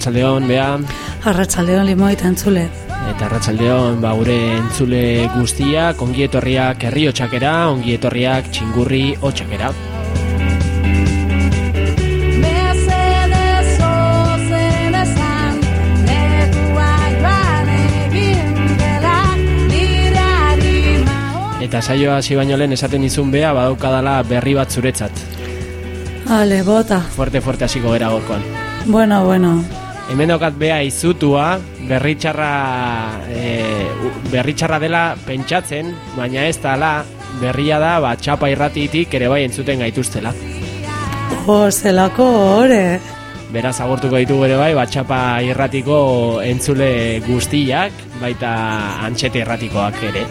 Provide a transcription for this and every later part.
Arratsaldeon bea, arratsaldeon limoita entzule. eta arratsaldeon ba gure entzule guztiak, ongi etorriak herri hotxakera, ongi etorriak txingurri hori. Eta saioa hasi baino lehen esaten izun bea badaukadala berri bat zuretzat. Ale, bota. Fuerte fuerte hasiko gera gorkoan. Bueno, bueno. Hemen daukat bea izutua, berritxarra, e, berritxarra dela pentsatzen, baina ez dala, berria da, ba, txapa irratitik ere bai entzuten gaituztela. Jo, zelako ore. Beraz agurtuko ditugu ere bai, ba, txapa irratiko entzule guztiak, baita antxete irratikoak ere.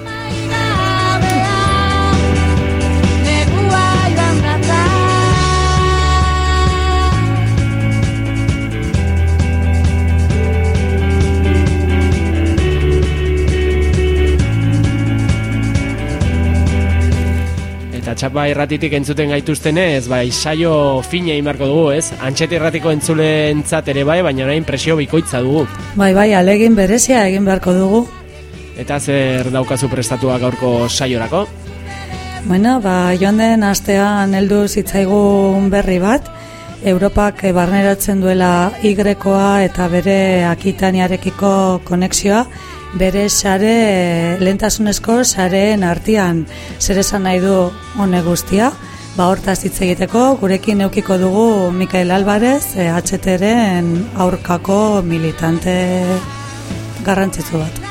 Txapa irratitik entzuten gaituztenez, bai, saio fina inbarko dugu, ez? Antxete irratiko entzulentzat ere bai, baina orain presio bikoitza dugu. Bai, bai, alegin berezia egin beharko dugu. Eta zer daukazu prestatua gaurko saiorako? Bueno, ba, joan den astean heldu zitzaigun berri bat, Europak barneratzen duela Y-koa eta bere akitaniarekiko konexioa, bere sare, lehentasunezko sareen artean zer esan nahi du hone guztia, ba hortaz hitz egiteko, gurekin eukiko dugu Mikael Alvarez, eh, HTren aurkako militante garrantzitsu bat.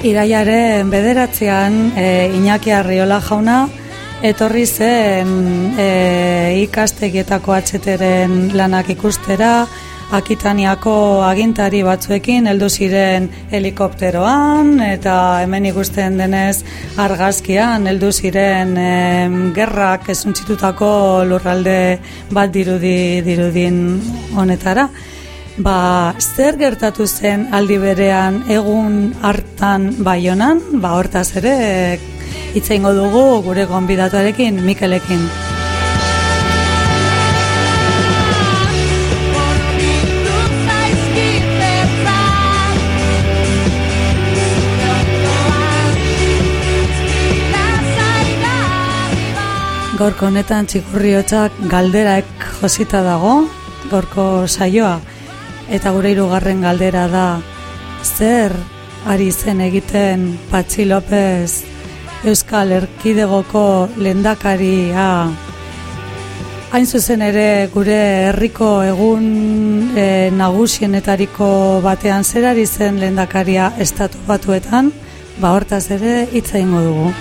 Iraiaren bederatzean e, Iñaki Arriola jauna etorri zen e, ikastegietako atxeteren lanak ikustera, Akitaniako agintari batzuekin heldu ziren helikopteroan eta hemen ikusten denez argazkian heldu ziren em, gerrak esuntzitutako lurralde bat dirudi dirudin honetara. Ba, zer gertatu zen aldi berean egun hartan baionan, ba, hortaz ere hitz egingo dugu gure gonbidatuarekin, Mikelekin. Gaurko honetan txikurriotzak galderaek josita dago, gaurko saioa, eta gure hirugarren galdera da, zer ari zen egiten Patxi López Euskal Erkidegoko lendakaria Hain zuzen ere gure herriko egun e, nagusienetariko batean zer ari zen lendakaria estatu batuetan, ba hortaz ere hitz egingo dugu.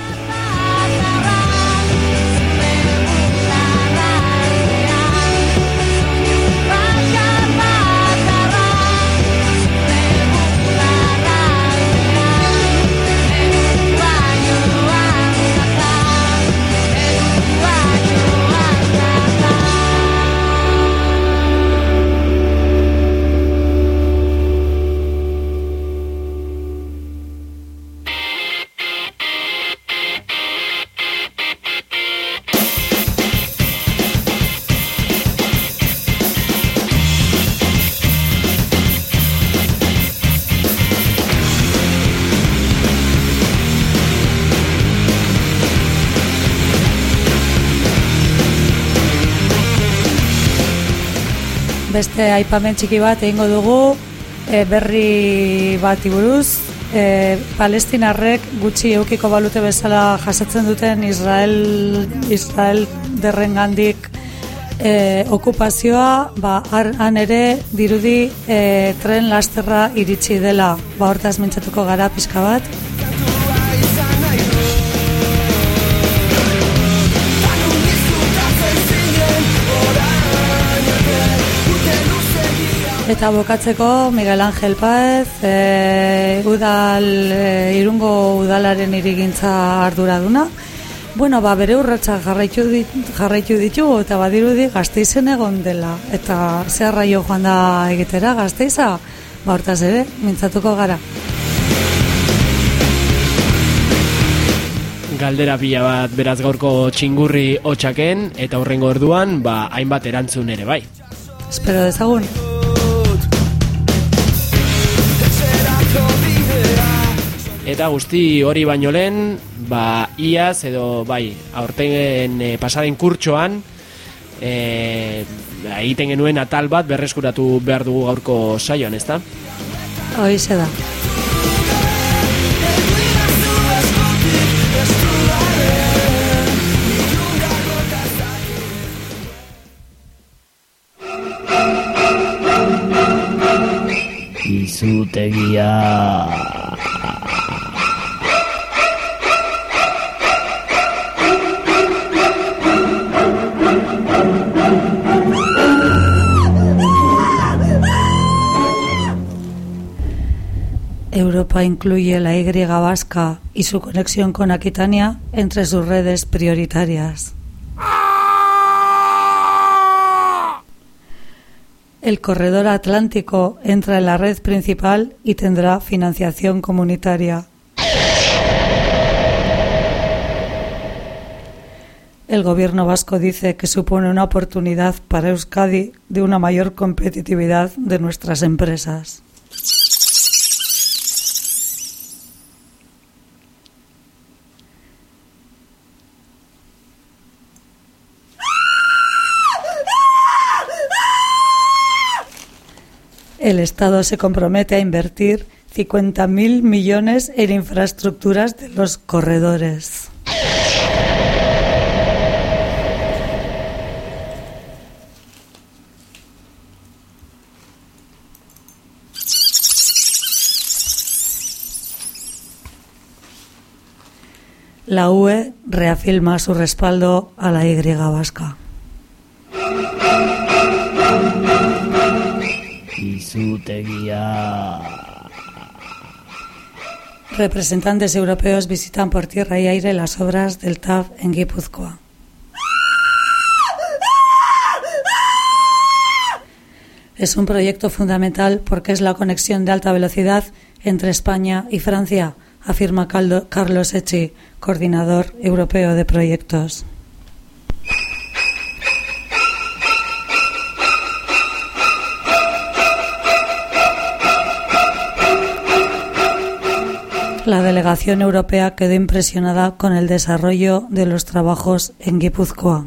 Beste aipamen txiki bat egingo dugu e, berri bati buruz. E, palestinarrek gutxi eukiko balute bezala jasatzen duten Israel Israel derrengandik e, okupazioa ba, har- han ere dirudi e, tren lasterra iritsi dela. Ba, hortaz mintzatuko gara pixka bat Eta bokatzeko Miguel Ángel Paez, e, udal, e, irungo udalaren irigintza arduraduna. Bueno, ba, bere urratsa jarraitu, dit, jarraitu ditugu eta badirudi gazteizen egon dela. Eta zer raio joan da egitera gazteiza, ba, hortaz ere, mintzatuko gara. Galdera pila bat beraz gaurko txingurri hotxaken eta hurrengo orduan ba, hainbat erantzun ere bai. Espero dezagun. Eta guzti hori baino lehen, ba, iaz edo bai, aurten e, pasaden kurtsoan, e, egiten genuen atal bat berreskuratu behar dugu gaurko saioan, ezta? Hoize da. Izutegia. Incluye la Y vasca y su conexión con Aquitania entre sus redes prioritarias. El corredor atlántico entra en la red principal y tendrá financiación comunitaria. El gobierno vasco dice que supone una oportunidad para Euskadi de una mayor competitividad de nuestras empresas. El Estado se compromete a invertir 50.000 millones en infraestructuras de los corredores. La UE reafirma su respaldo a la Y vasca. Representantes europeos visitan por tierra y aire las obras del TAF en Guipúzcoa. Es un proyecto fundamental porque es la conexión de alta velocidad entre España y Francia, afirma Carlos Echi, coordinador europeo de proyectos. La delegación europea quedó impresionada con el desarrollo de los trabajos en Guipúzcoa.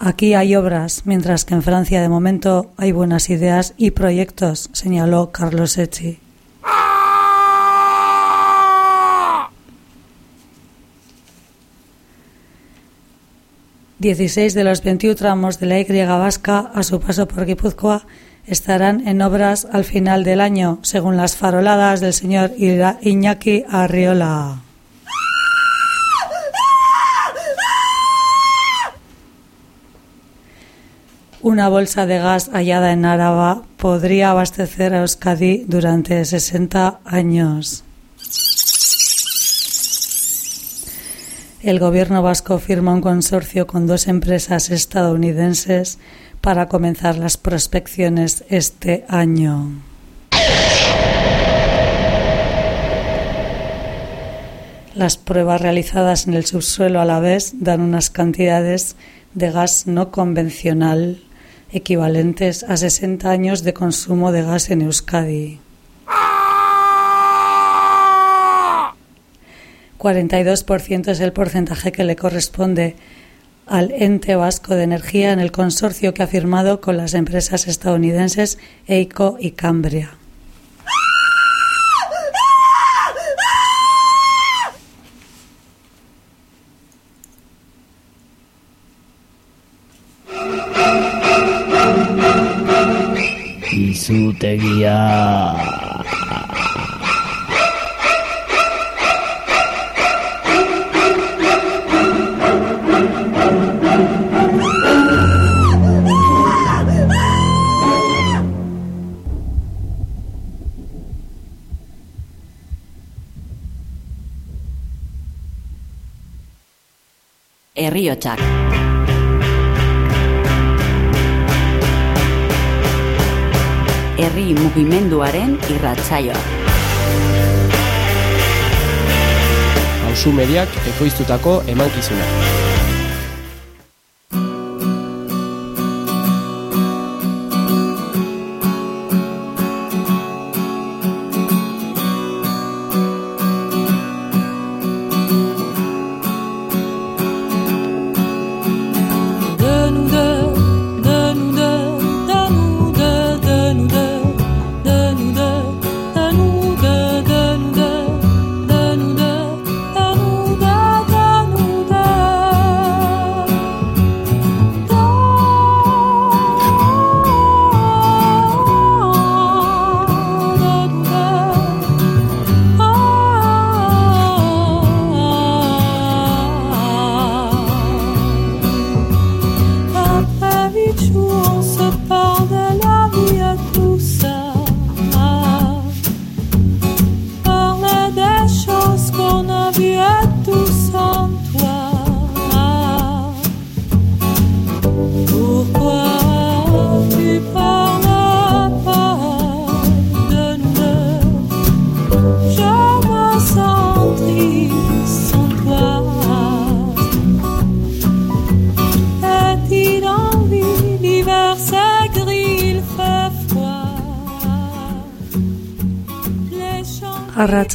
Aquí hay obras, mientras que en Francia de momento hay buenas ideas y proyectos, señaló Carlos Echi. Dieciséis de los 21 tramos de la Y vasca a su paso por Guipúzcoa estarán en obras al final del año, según las faroladas del señor Iñaki Arriola. Una bolsa de gas hallada en Áraba podría abastecer a Euskadi durante 60 años. El gobierno vasco firma un consorcio con dos empresas estadounidenses para comenzar las prospecciones este año. Las pruebas realizadas en el subsuelo a la vez dan unas cantidades de gas no convencional equivalentes a 60 años de consumo de gas en Euskadi. 42% es el porcentaje que le corresponde al ente vasco de energía en el consorcio que ha firmado con las empresas estadounidenses EICO y Cambria. Izutegia. Herriotsak. Herri mugimenduaren irratsaioa. Hauzu mediak ekoiztutako emankizuna.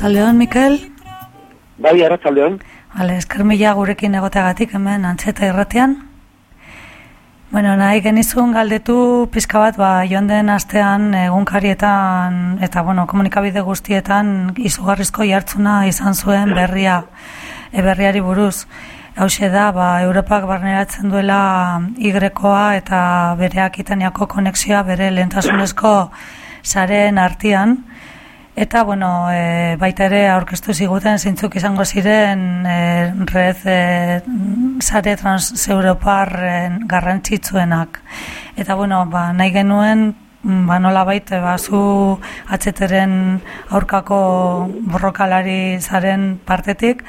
Champs Arratsaldeon Mikel, Bai, arratzaldeon. ale esker mila gurekin egoteagatik hemen antzeta irratian. Bueno, nahi genizun galdetu pizka bat, ba, joan den astean egunkarietan eta bueno, komunikabide guztietan izugarrizko jartzuna izan zuen berria, e, berriari buruz. Hauxe da, ba, Europak barneratzen duela igrekoa eta bere akitaniako konexioa bere lehentasunezko saren artean. Eta, bueno, e, baita ere aurkeztu ziguten zeintzuk izango ziren e, red e, sare transeuroparren garrantzitsuenak. Eta, bueno, ba, nahi genuen, ba, nola baita, ba, zu atzeteren aurkako borrokalari zaren partetik,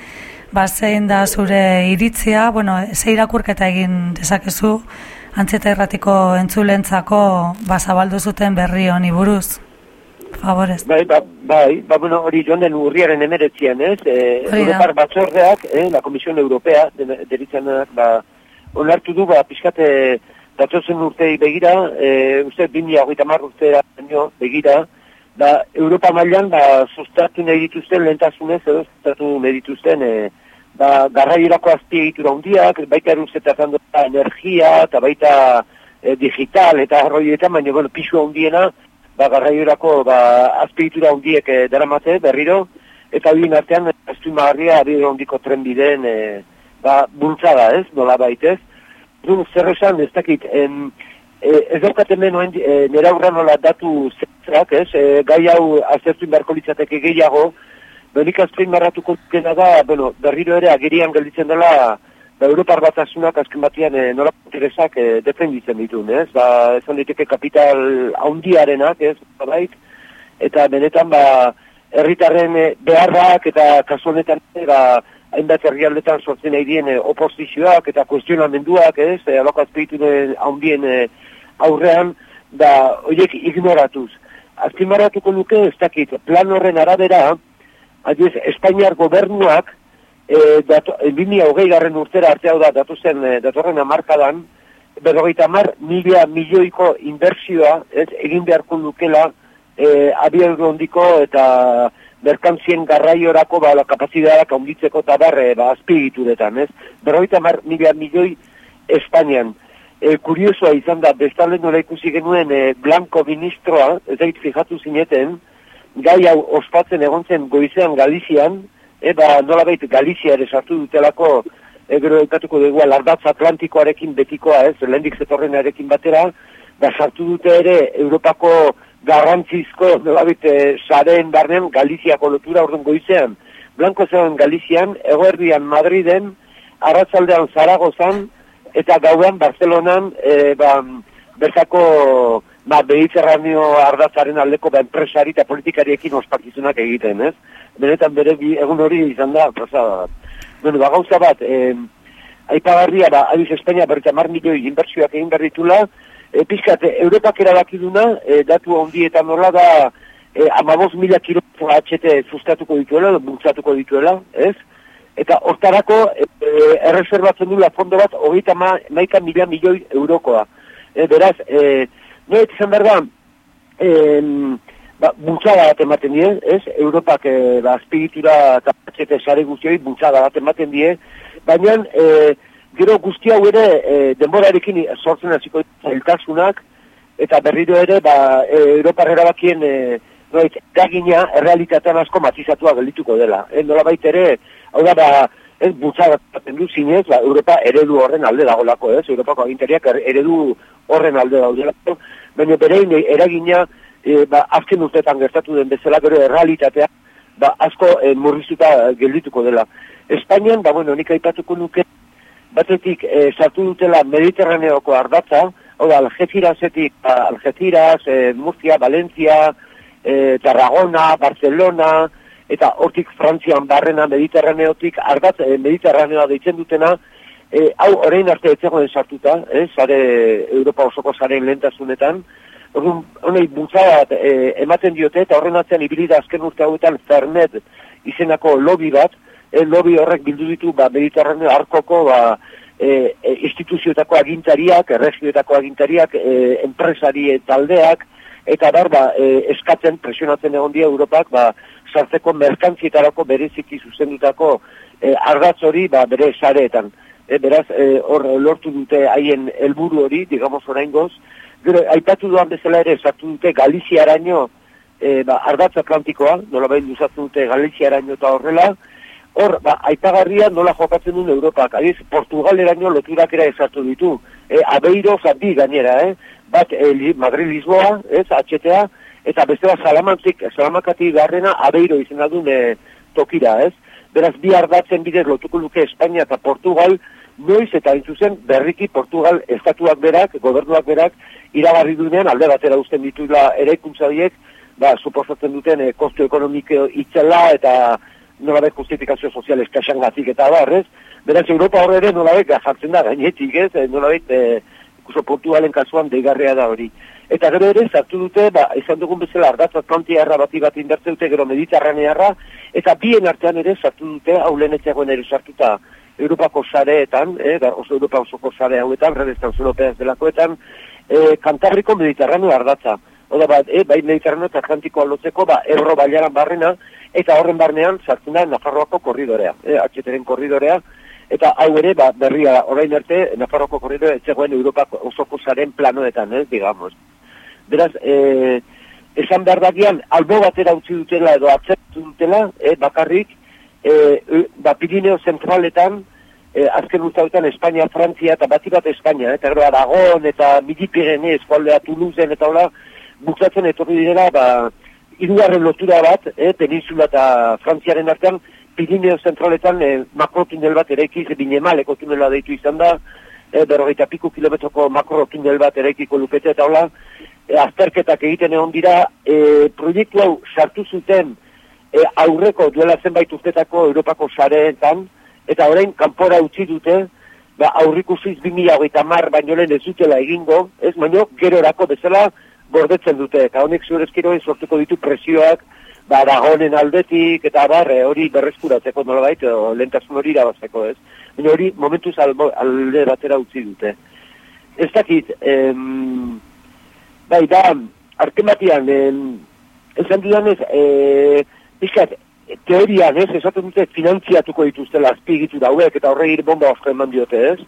ba, zein da zure iritzia, bueno, ze irakurketa egin dezakezu, antzeta erratiko entzulentzako ba, zabaldu zuten berri honi buruz. Favorez. Bai, ba, bai, ba, bueno, hori joan den urriaren emeretzian, ez? E. Europar batzordeak, eh, la Comisión Europea, de- deritzanak, ba, onartu du, ba, pixkate, datozen urtei begira, e, uste, 2030 hamar urtea baino begira, da, Europa mailan, ba, sustatu nahi dituzten lehentasunez, edo sustatu nahi dituzten, e, ba, garraierako azpiegitura handiak, baita eruzetatzen da energia, eta baita e, digital, eta arroietan, baina, bueno, pisu handiena, ba, garraiorako ba, azpiegitura handiek e, daramate berriro, eta horien artean azpimagarria abiro handiko trenbideen e, ba, bultzada ez, nola baitez. Du, zer esan, ez dakit, em, e, ez daukat hemen oen, e, nera aurra nola datu zentrak, ez, e, gai hau azertu beharko litzateke gehiago, benik azpin marratuko dena da, bueno, berriro ere agerian gelditzen dela, ba, Europar batasunak azken batean e, nola interesak e, defenditzen ditun, ez? Ba, esan diteke kapital haundiarenak, ez? Bait, eta benetan, ba, herritarren e, beharrak eta kasu honetan, ba, hainbat herrialdetan sortzen nahi dien oposizioak eta kuestionamenduak, ez? E, aloko azpeitune haundien e, aurrean, da, horiek ignoratuz. Azpimarratuko nuke, ez dakit, plan horren arabera, adiez, Espainiar gobernuak, e, dato, e, 2008 garren urtera arte hau da, datuzen, e, datorren amarkadan, berrogeita mar mila milioiko inbertsioa, ez, egin beharko lukela, e, abiadura hondiko eta merkantzien garraiorako ba, la kapazitateak handitzeko eta bar, e, ba, azpiegituretan, ez? Berrogeita mar mila milioi Espainian. E, kuriosoa izan da, bestalde nola ikusi genuen e, Blanco ministroa, ez da fijatu zineten, gai hau ospatzen egon zen goizean Galizian, e, ba, nola baita Galizia ere sartu dutelako, e, gero ekatuko dugu, lardatza Atlantikoarekin betikoa, ez, lehendik zetorrenarekin batera, da sartu dute ere Europako garrantzizko, nola baita, sareen barnean Galiziako lotura orduan goizean. Blanco zegoen Galizian, egoerdian Madriden, arratzaldean Zaragozan, eta gauean Barcelonan, e, ba, bertako ba, mediterraneo ardatzaren aldeko ba, enpresari eta politikariekin ospakizunak egiten, ez? Benetan bere egun hori izan da, pasada. Bueno, ba, gauza bat, e, aipagarria, ba, abiz Espainia berta mar milioi inbertsioak egin behar ditula, e, pizkat, Europak erabakiduna, e, datu ondietan nola da, e, amaboz mila kilometro HT sustatuko dituela, bultzatuko dituela, ez? Eta hortarako e, erreserbatzen dula fondo bat hogeita ma, maika mila milioi eurokoa. E, beraz, e, noet izan behar da, ba, bultzada bat ematen die, ez? Europak e, ba, azpigitura eta HT sare guztioi bultzada bat ematen die, baina e, gero guzti hau ere e, denborarekin sortzen hasiko eltasunak, eta berriro ere, ba, e, Europar erabakien... E, Noit, eragina errealitatean asko matizatua geldituko dela. E, nola ere, hau da, ba, ez butzagatzen du zinez, ba, Europa eredu horren alde dagolako, ez? Europako agintariak er- eredu horren alde daudelako, baina berein eragina, e, ba, azken urtetan gertatu den bezala, gero errealitatea, ba, asko e, murrizuta geldituko dela. Espainian, ba, bueno, nik aipatuko nuke, batetik, e, sartu dutela Mediterraneoko ardatza, hau da, Algecirasetik, ba, Algeciras, e, Murcia, Valencia, e, Tarragona, Barcelona, eta hortik Frantzian barrena Mediterraneotik, ardatz e, Mediterraneoa deitzen dutena, e, hau orain arte etzegoen sartuta, eh, sare Europa osoko zaren lentasunetan, Orduan, honei bultzada e, ematen diote, eta horren atzean ibili da azken urte hauetan Fernet izenako lobby bat, e, lobby horrek bildu ditu ba, Mediterraneo arkoko ba, e, e, instituzioetako agintariak, erregioetako agintariak, e, enpresari taldeak, eta bar, ba, e, eskatzen, presionatzen egon dia Europak, ba, sartzeko merkantzietarako bereziki zuzendutako e, ardatz hori, ba, bere sareetan. E, beraz, e, hor lortu dute haien helburu hori, digamos orain goz, gero, aipatu duan bezala ere, sartu dute Galiziaraino, e, ba, ardatz atlantikoa, nola behin duzatu dute Galiziaraino eta horrela, hor, ba, aipagarria nola jokatzen duen Europak, adiz, Portugaleraino loturak era esartu ditu, e, abeiro, zabi gainera, eh? bat e, Madrid Lisboa, ez, HTA, eta bestela Salamantik, Salamakati garrena abeiro izan duen e, tokira, ez? Beraz, bi ardatzen bidez lotuko luke Espainia eta Portugal, noiz eta intzuzen berriki Portugal estatuak berak, gobernuak berak, iragarri duenean alde batera uzten ditula ere diek, ba, suposatzen duten e, kostu ekonomiko itzela eta nolabek justifikazio sozial eskaxan gatik eta barrez, beraz Europa horre ere nolabek jartzen da gainetik ez, e, nolabek e, ikuso Portugalen kasuan deigarria da hori. Eta gero ere, zartu dute, ba, izan dugun bezala ardatz atlantiarra bati bat indartze dute, gero mediterranearra, eta bien artean ere zartu dute, hau lehenetxeagoen ere sartuta Europako sareetan, eh, da, oso Europa osoko sare hauetan, redestan zulopeaz delakoetan, eh, kantabriko mediterraneo ardatza. Oda bat, eh, bai mediterraneo eta atlantikoa lotzeko, ba, erro baiaran barrena, eta horren barnean sartzen da Nafarroako korridorea, eh, atxeteren korridorea, eta hau ere, ba, berria, orain arte, Nafarroko korridorea, etzegoen Europako osoko zaren planoetan, eh, digamos. Beraz, e, esan behar dakian, albo batera utzi dutela edo atzertu dutela, e, bakarrik, e, ba, Pirineo zentraletan, e, azken urtautan Espainia, Frantzia eta bati bat Espainia, eta gero Aragon eta Midi Pirene, eskualdea Toulouse eta hola, buktatzen etorri direla, ba, irugarren lotura bat, e, peninsula eta Frantziaren artean, Pirineo zentraletan e, makrotunel bat ere ekiz, binemaleko tunela deitu izan da, e, berrogeita piku kilometroko makrotunel bat ere ekiko lukete eta hola, e, azterketak egiten egon dira, e, proiektu hau sartu zuten e, aurreko duela zenbait urtetako Europako sareetan, eta orain kanpora utzi dute, ba, aurrikusiz 2000 mar baino lehen ez dutela egingo, ez baino gerorako bezala gordetzen dute, eta honek zurezkiroen sortuko ditu presioak, ba, aldetik, eta barre, hori berreskuratzeko nola bait, lentasun hori irabazteko, ez? Baina hori momentuz alde batera utzi dute. Ez dakit, em, bai, da, arkematian, esan dudanez, e, pixkat, teorian, ez, esaten dute, finantziatuko dituztela azpigitu dauek, eta horre bomba asko eman diote, ez?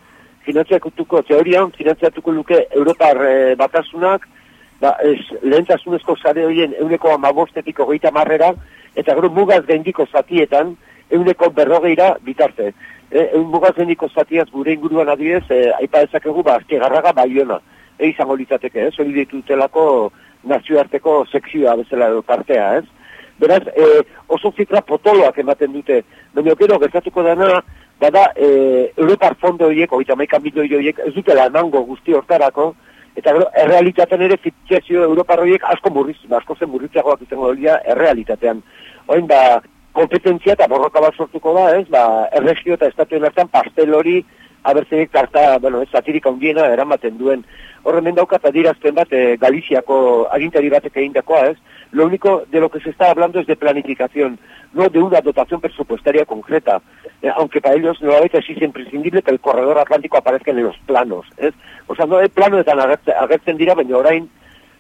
finantziatuko teorian, finantziatuko luke Europar e, batasunak, ba, ez, lehentasunezko sare horien euneko amabostetik hogeita marrera, eta gero mugaz gaindiko zatietan, euneko berrogeira bitarte. E, eun mugaz gaindiko zatiaz gure inguruan adibidez, e, aipa dezakegu, ba, azkegarraga baiona. E, izango litzateke, ez, hori ditutelako nazioarteko sekzioa bezala partea, ez? Beraz, e, oso zifra potoloak ematen dute. Baina, gero, gertatuko dena, bada, e, Europar fondo horiek, oita maika milioi horiek, ez dutela emango guzti hortarako, eta gero, errealitatean ere fitxezio Europar horiek asko murriz, asko zen murritzagoak izango dira errealitatean. Oin, ba, kompetentzia eta borroka bat sortuko da, ez, ba, erregio eta estatuen artean pastel hori, abertzenik tarta, bueno, ez satirik handiena eramaten duen. Horren daukat adirazten bat, e, Galiziako agintari batek egindakoa, ez, lo único de lo que se está hablando es de planificación, no de una dotación presupuestaria concreta, eh, aunque para ellos nuevamente sí es imprescindible que el corredor atlántico aparezca en los planos, ¿es? O sea, no el plano de tan agertzen dira, baina orain,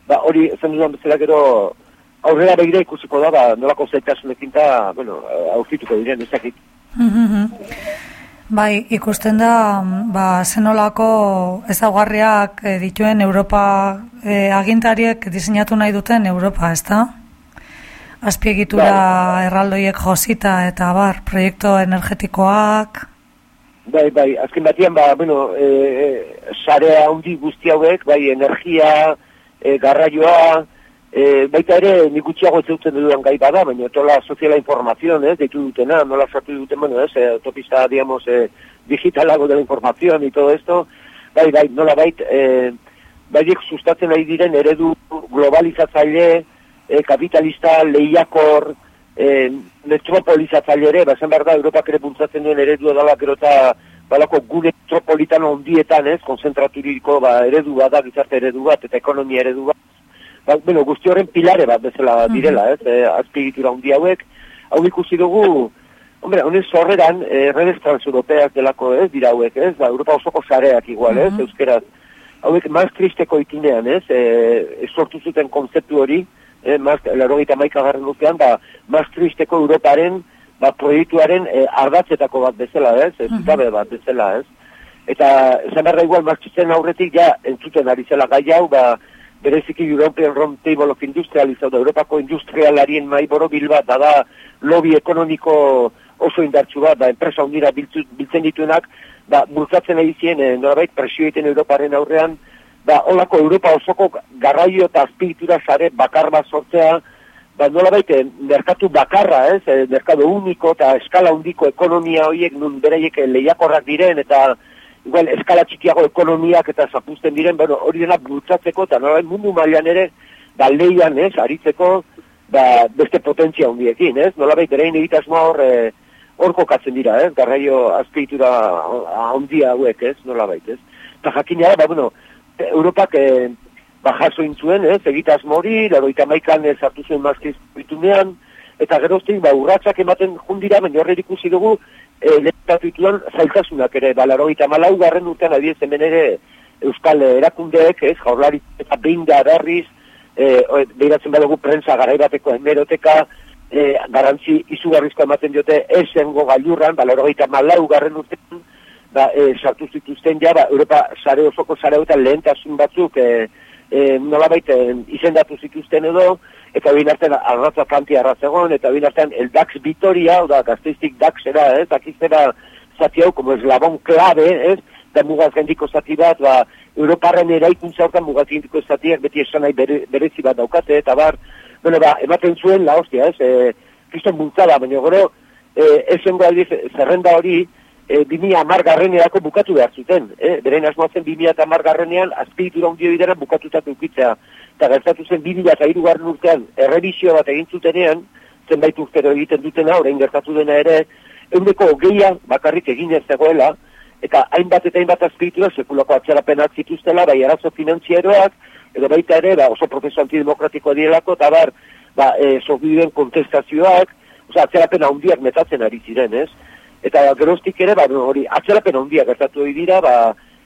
ba, hori, zen dudan bezala gero, aurrera begira ikusiko da, ba, nolako zaitasunekin eta, bueno, aurkituko diren, ezakit. Bai, ikusten da, ba, zenolako ezaugarriak eh, dituen Europa eh, agintariek diseinatu nahi duten Europa, ezta? Azpiegitura Bai. erraldoiek josita eta bar, proiektu energetikoak, Bai, bai, azken batian, ba, bueno, e, e, sarea handi guzti hauek, bai, energia, e, garraioa, e, baita ere, nik gutxiago etzeutzen dudan gai bada, baina tola soziala informazion, ez, deitu dutena, nola sortu duten, bueno, ez, e, autopista, digamos, e, digitalago de la y todo esto, bai, bai, nola bait, e, baiek sustatzen ari diren eredu globalizatzaile, e, kapitalista, lehiakor, e, metropolizatzaile ere, bazen behar da, Europak ere bultzatzen duen eredua dala gero eta balako gune metropolitano ondietan, ez, konzentraturiko ba, eredu bat da, gizarte eredu bat, eta ekonomia eredu bat, ba, bueno, guzti horren pilare bat bezala direla, ez, e, azpiegitura handi hauek, hau ikusi dugu, hombre, honen zorreran, e, redes transeuropeak delako, ez, dira hauek, ez, ba, Europa osoko sareak igual, ez, euskeraz, hauek Maastrichteko itinean, ez, e, sortu zuten konzeptu hori, eh, laro gita maika garren urtean, ba, Maastrichteko Europaren, ba, proiektuaren e, ardatzetako bat bezala, ez, ez, zutabe bat bezala, ez. Eta, esan behar da igual, Maastrichten aurretik, ja, entzuten ari zela gai hau, ba, bereziki European Round Table of Industrializau da, Europako industrialarien maiboro bil bat, da da, lobby ekonomiko oso indartsu bat, da, enpresa hundira biltzen dituenak, ba, bultzatzen ari zien, e, norabait, presio egiten Europaren aurrean, ba, holako Europa osoko garraio eta azpigitura sare bakar bat sortzea, ba, nola baite, merkatu bakarra, ez, e, merkatu uniko eta eskala hundiko ekonomia horiek nun bereiek lehiakorrak diren, eta igual eskala txikiago ekonomiak eta zapusten diren, bueno, hori dena bultzatzeko, eta nola mundu mailan ere, da leian, ez, aritzeko, ba, beste potentzia hundiekin, ez, nola baite, erein egitasmoa hor, e, hor kokatzen dira, ez, garraio azpigitura handia hauek, ez, nola baite, ez. Eta jakina ba, bueno, Europak e, ba, jaso intzuen, ez, egitas mori, laroita maikan ez hartu zuen mazkiz bitunean, eta geroztik, ba, urratxak ematen jundira, baina horre ikusi dugu, e, lehentatu dituan zailtasunak ere, ba, laroita malau garren urtean adiez hemen ere Euskal erakundeek, ez, jaurlari eta behin berriz, e, behiratzen badugu prensa garaibateko hemeroteka, e, garantzi izugarrizko ematen diote esengo gailurran, ba, laroita malau garren urtean, ba, e, sartu zituzten ja, ba, Europa sare osoko sare eta lehentasun batzuk e, e, nolabait e, izendatu zituzten edo, eta bin artean arratza Atlantia arratzegon, eta bin artean el DAX Vitoria, oda gazteiztik DAX era, ez, dakiztera zati hau, como eslabon klabe, ez, da mugaz gendiko zati bat, ba, Europarren eraikuntza hortan mugaz gendiko zatiak beti esan nahi bere, berezi bat daukate, eta bar, bueno, ba, ematen zuen, la hostia, ez, e, kriston bultzada, baina gero, e, esengo aldiz, zerrenda hori, e, 2000 amargarreneako bukatu behar zuten. E, beren asmoa zen 2000 amargarrenean azpigitura hundio bidera bukatutak eukitzea. Eta gertatu zen 2000 eta irugarren urtean errebizio bat egin zutenean, zenbait urtero egiten dutena, orain gertatu dena ere, eundeko geia bakarrik egin ez zegoela, eta hainbat eta hainbat azpigitura sekulako atzerapenak zituztela, bai arazo finantzieroak, edo baita ere, ba, oso prozesu antidemokratikoa direlako, eta bar, ba, e, sofibiden kontestazioak, oza, atzerapena handiak metatzen ari ziren, ez? eta geroztik ere, ba, hori, atzerapen handia gertatu dira, ba,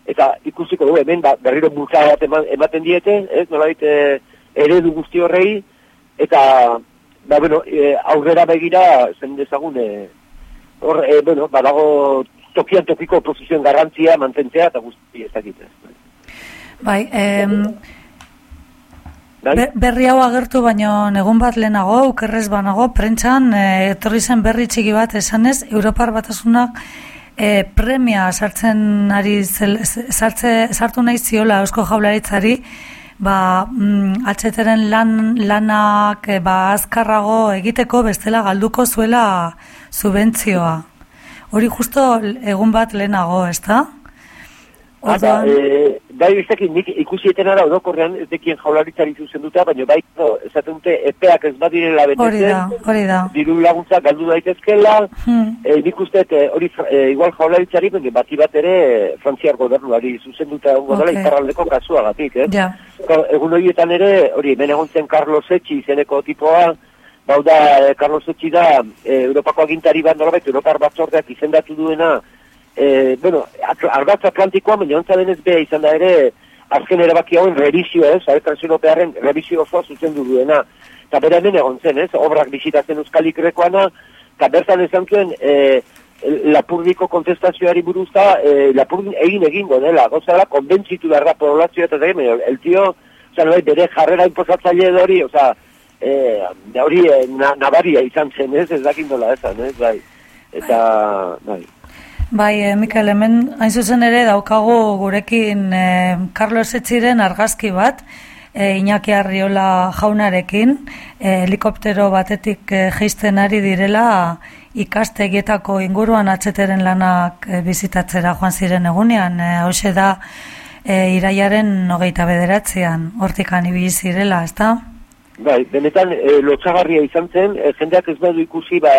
eta ikusiko du, hemen, ba, berriro bultza bat eman- ematen diete, ez, nolait, e, eredu guzti horrei, eta, ba, bueno, e, aurrera begira, zen dezagun, e, hor, e, bueno, badago tokian tokiko posizioen garrantzia mantentzea eta guzti ez dakit. Bai, em, Bai? Be- berri hau agertu baino egun bat lehenago, ukerrez banago, prentxan, e, etorri zen berri txiki bat esanez, Europar batasunak e, premia sartzen ari zel, sartze, sartu nahi ziola eusko jaularitzari, ba, mm, atxeteren lan, lanak e, ba, azkarrago egiteko bestela galduko zuela subentzioa. Hori justo egun bat lehenago, ezta? Eta, e, bai, biztekin, nik ikusieten ara odokorrean ez dekien jaularitzari zuzenduta, baina bai, no, esaten dute, epeak ez badirela hori da, betetzen, hori da. diru laguntza galdu daitezkela, Hmm. e, nik uste e, hori e, igual jaularitzari, baina bati bat ere e, frantziar gobernuari zuzenduta egongo dela Ok. iparraldeko kasuagatik, eh? Ja. Ka- Egun horietan ere, hori, hemen egon zen Carlos Etxi izeneko tipoa, bau da, eh, Carlos Etxi da, eh, Europako agintari bat nolabait, Europar batzordeak izendatu duena, eh, bueno, at- ardatz atlantikoa, baina ontza denez beha izan da ere, azken erabaki hauen revisio, ez, aretan europearen revisio osoa zuzendu duena. Eta bere hemen egon zen, ez, obrak bisitazen Euskal Ikrekoana, eta bertan esan zuen, eh, lapurdiko kontestazioari buruzta, eh, lapurdin egin egingo dela, gozala, konbentzitu behar da poblazioa, eta zegen, el tío, oza, bere jarrera inposatzaile edo hori, oza, eh, hori eh, na, nabaria izan zen, ez, ez dakin nola esan, ez, bai, eta, bai. Bai, e, Mikel, hemen hain zuzen ere daukagu gurekin e, Carlos Etxiren argazki bat, e, Iñaki Arriola jaunarekin, e, helikoptero batetik e, jeisten ari direla ikastegietako inguruan atzeteren lanak e, bizitatzera joan ziren egunean, e, hause da e, iraiaren hogeita bederatzean, hortikan ibili zirela, ezta? Bai, benetan e, lotxagarria izan zen, e, jendeak ez badu ikusi, ba,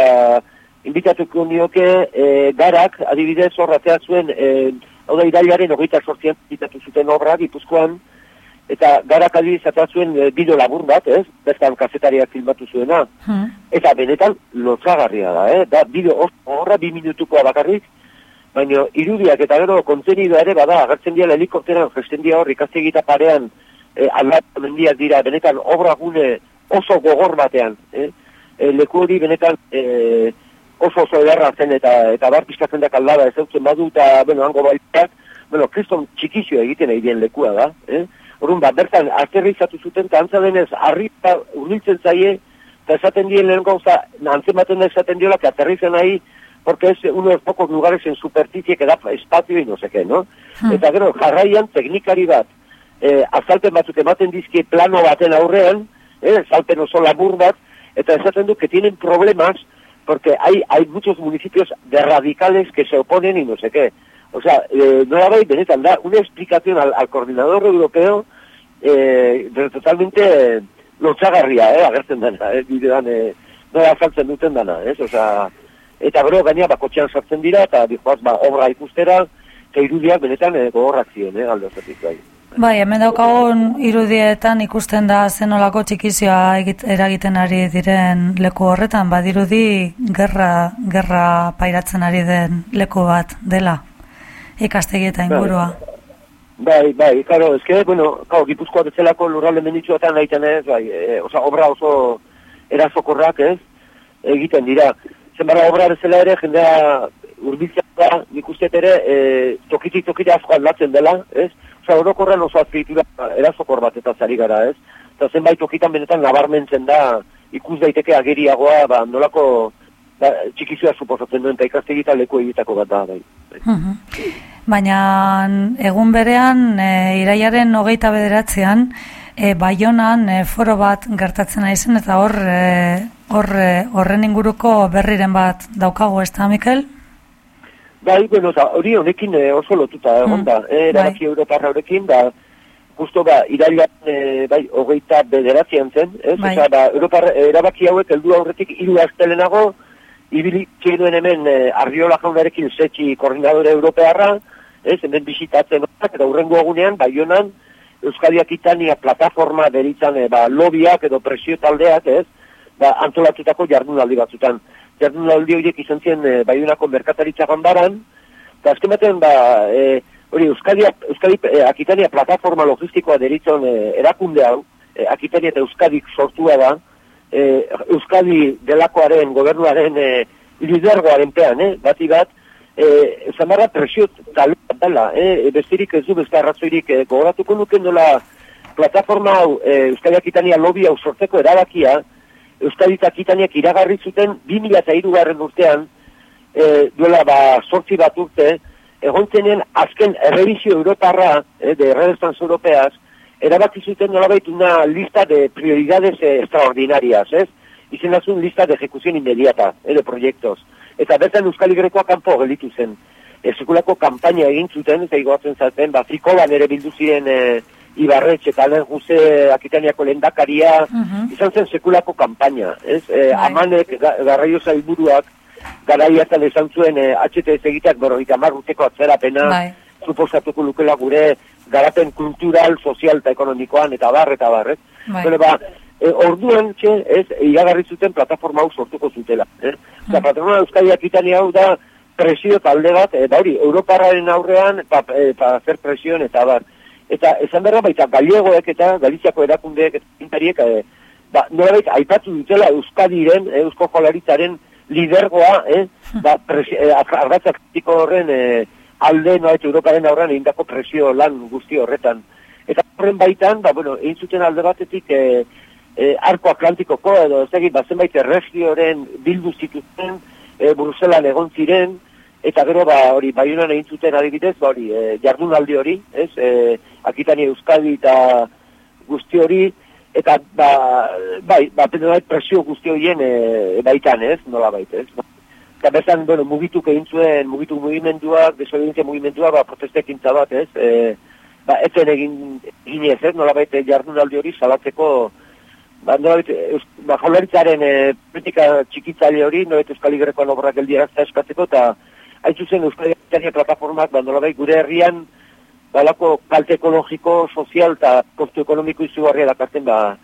inbitatuko nioke e, garak, adibidez horratea zuen, e, hau da irailaren hogeita sortzian inbitatu zuten obra, gipuzkoan, eta garak adibidez atea zuen e, bideo labur bat, ez? Bertan kazetariak filmatu zuena. Hmm. Eta benetan lotxagarria da, eh? Da, bideo horra bi minutukoa bakarrik, baina irudiak eta gero kontenidua ere bada, agertzen dira helikopteran, gesten dira hor ikastegita parean, e, mendiak dira, benetan obra gune oso gogor batean, eh? E, leku hori benetan e, oso oso ederra zen eta eta bar pizkatzen da kaldada ez eutzen badu eta, bueno, hango baitak, bueno, kriston txikizio egiten egin lekua da, eh? Orrun bat, bertan, aterrizatu zuten, eta antza denez, arriba urbiltzen zaie, eta esaten dien lehen gauza, antzematen da esaten diola, que aterrizen ahí, porque es uno de los pocos lugares en superficie que da espacio y no sé qué, no? Eta gero, jarraian, teknikari bat, eh, azalpen batzuk ematen dizkie plano baten aurrean, eh, azalpen oso labur bat, eta esaten du que tienen problemas, porque hay, hay muchos municipios de radicales que se oponen y no sé qué. O sea, eh, no la benetan, da una explicación al, al coordinador europeo eh, totalmente eh, lotxagarria, eh, agertzen dena, eh, bideoan, eh, no azaltzen duten dana, ez, osea, eta gero gaina bakotxean sartzen dira, eta dijoaz, ba, obra ikustera, eta irudiak benetan eh, gogorrak ziren, eh, alde horretik, bai. Bai, hemen daukagun irudietan ikusten da zenolako txikizioa eragiten ari diren leku horretan, badirudi gerra, gerra pairatzen ari den leku bat dela, ikastegi eta ingurua. Bai, bai, claro, es que, bueno, claro, Gipuzkoa bezalako lurralde menditsuetan egiten ez, bai, e, oza, obra oso erasokorrak ez, egiten dira. Zenbara obra bezala ere, jendea urbiltzea da, nik ere, e, tokitik tokite asko aldatzen dela, ez? Oza, orokorren oso azpiritura erasokor bat eta zari gara, ez? Eta zenbait tokitan benetan nabarmentzen da, ikus daiteke ageriagoa, ba, nolako ba, txikizua suposatzen duen, eta ikastegita leku egitako bat da, bai. Mhm. Baina egun berean, e, iraiaren hogeita bederatzean, e, Baionan e, foro bat gertatzen ari zen, eta hor, e, hor e, horren inguruko berriren bat daukago, ez da, Mikel? Bai, bueno, eta hori honekin eh, oso lotuta egon da, Mm, eh, erabaki europarra horrekin, da, justo ba, irailan, eh, bai, hogeita bederatzean zen, ez? Bai. Osea, ba, europar, erabaki hauek heldu aurretik hiru astelenago, ibili txeduen hemen eh, Arriola jaunarekin zetxi koordinadore europearra, ez, hemen bisitatzen horrak, eta hurrengo egunean, baionan, Euskadi Akitania plataforma deritzen eh, ba, lobiak edo presio taldeak, ez, ba, antolatutako jardunaldi batzutan. Jardunaldi horiek izan ziren e, Baionako merkataritza gandaran, eta azken batean, ba, e, hori Euskadi, Euskadi e, Akitania plataforma logistikoa deritzen e, erakunde hau, e, Akitania eta Euskadik sortua da, e, Euskadi delakoaren, gobernuaren e, lidergoaren pean, eh, bati bat, e, zamarra presio talo bat dela, e, besterik ez du beste arrazoirik e, gogoratuko nuke nola plataforma hau e, Euskal Akitania lobby hau sortzeko erabakia Euskal Akitaniak iragarri zuten 2003 garren urtean e, duela ba sortzi bat urte egon zenen azken errebizio europarra e, de redes europeas erabaki zuten nolabait una lista de prioridades eh, extraordinarias, ez? Izen azun lista de ejecución inmediata, eh, de proyectos. Eta bertan Euskal Igrekoa kanpo gelitu zen. E, sekulako kampaina egin zuten, eta igoatzen zaten, ba, frikolan ere bildu ziren e, Ibarretx eta Alen Guze Akitaniako lendakaria, izan zen sekulako kampaina, ez? E, amanek, ga, garraio zailburuak, garaiatan esan zuen e, HTS egiteak berrogeita hamar urteko atzerapena, Bai. suposatuko lukela gure garapen kultural, sozial eta ekonomikoan, eta bar, eta bar, ez? Bai. Bueno, ba, e, orduan, txe, ez, iragarri zuten plataforma hau sortuko zutela. Eh? Hmm. Eta patrona Euskadi Akitania hau da presio talde bat, eta hori, Europarraren aurrean, pa, e, pa hacer presion, eta bar. Eta esan berra baita gallegoek eta Galiziako erakundeek eta e, ba, nolabait aipatu dutela Euskadiren, e, Eusko Jolaritzaren lidergoa, eh? ba, presi, e, argatzak kritiko horren e, alde nolabait Europaren aurrean egindako presio lan guzti horretan. Eta horren baitan, ba, bueno, egin zuten alde batetik e, e, Arko Atlantikoko edo ez egin, ba, zenbait erregioren bildu zituzten, e, Bruselan egon ziren, eta gero ba hori baiunan egin zuten adibidez, ba hori, e, jardunaldi hori, ez? E, Akitania Euskadi eta guzti hori, eta ba, bai, ba, presio guzti horien e, baitan, ez? Nola baita, ez? Eta bezan, bueno, mugituk egin zuen, mugitu mugimenduak, desobedientzia mugimendua, ba, protestekintza bat, ez? E, ba, etzen egin, egin ez, ez? Nola baita jardunaldi hori salatzeko, ba, eus, ba, jaularitzaren e, politika txikitzaile hori, nolabait Euskal Igrekoan obrak geldiarazta eskatzeko, eta hain zuzen Euskal Igrekoan plataformak, ba, nolabait gure herrian, balako kalte ekologiko, sozial eta kostu ekonomiko izugarria dakarten, ba,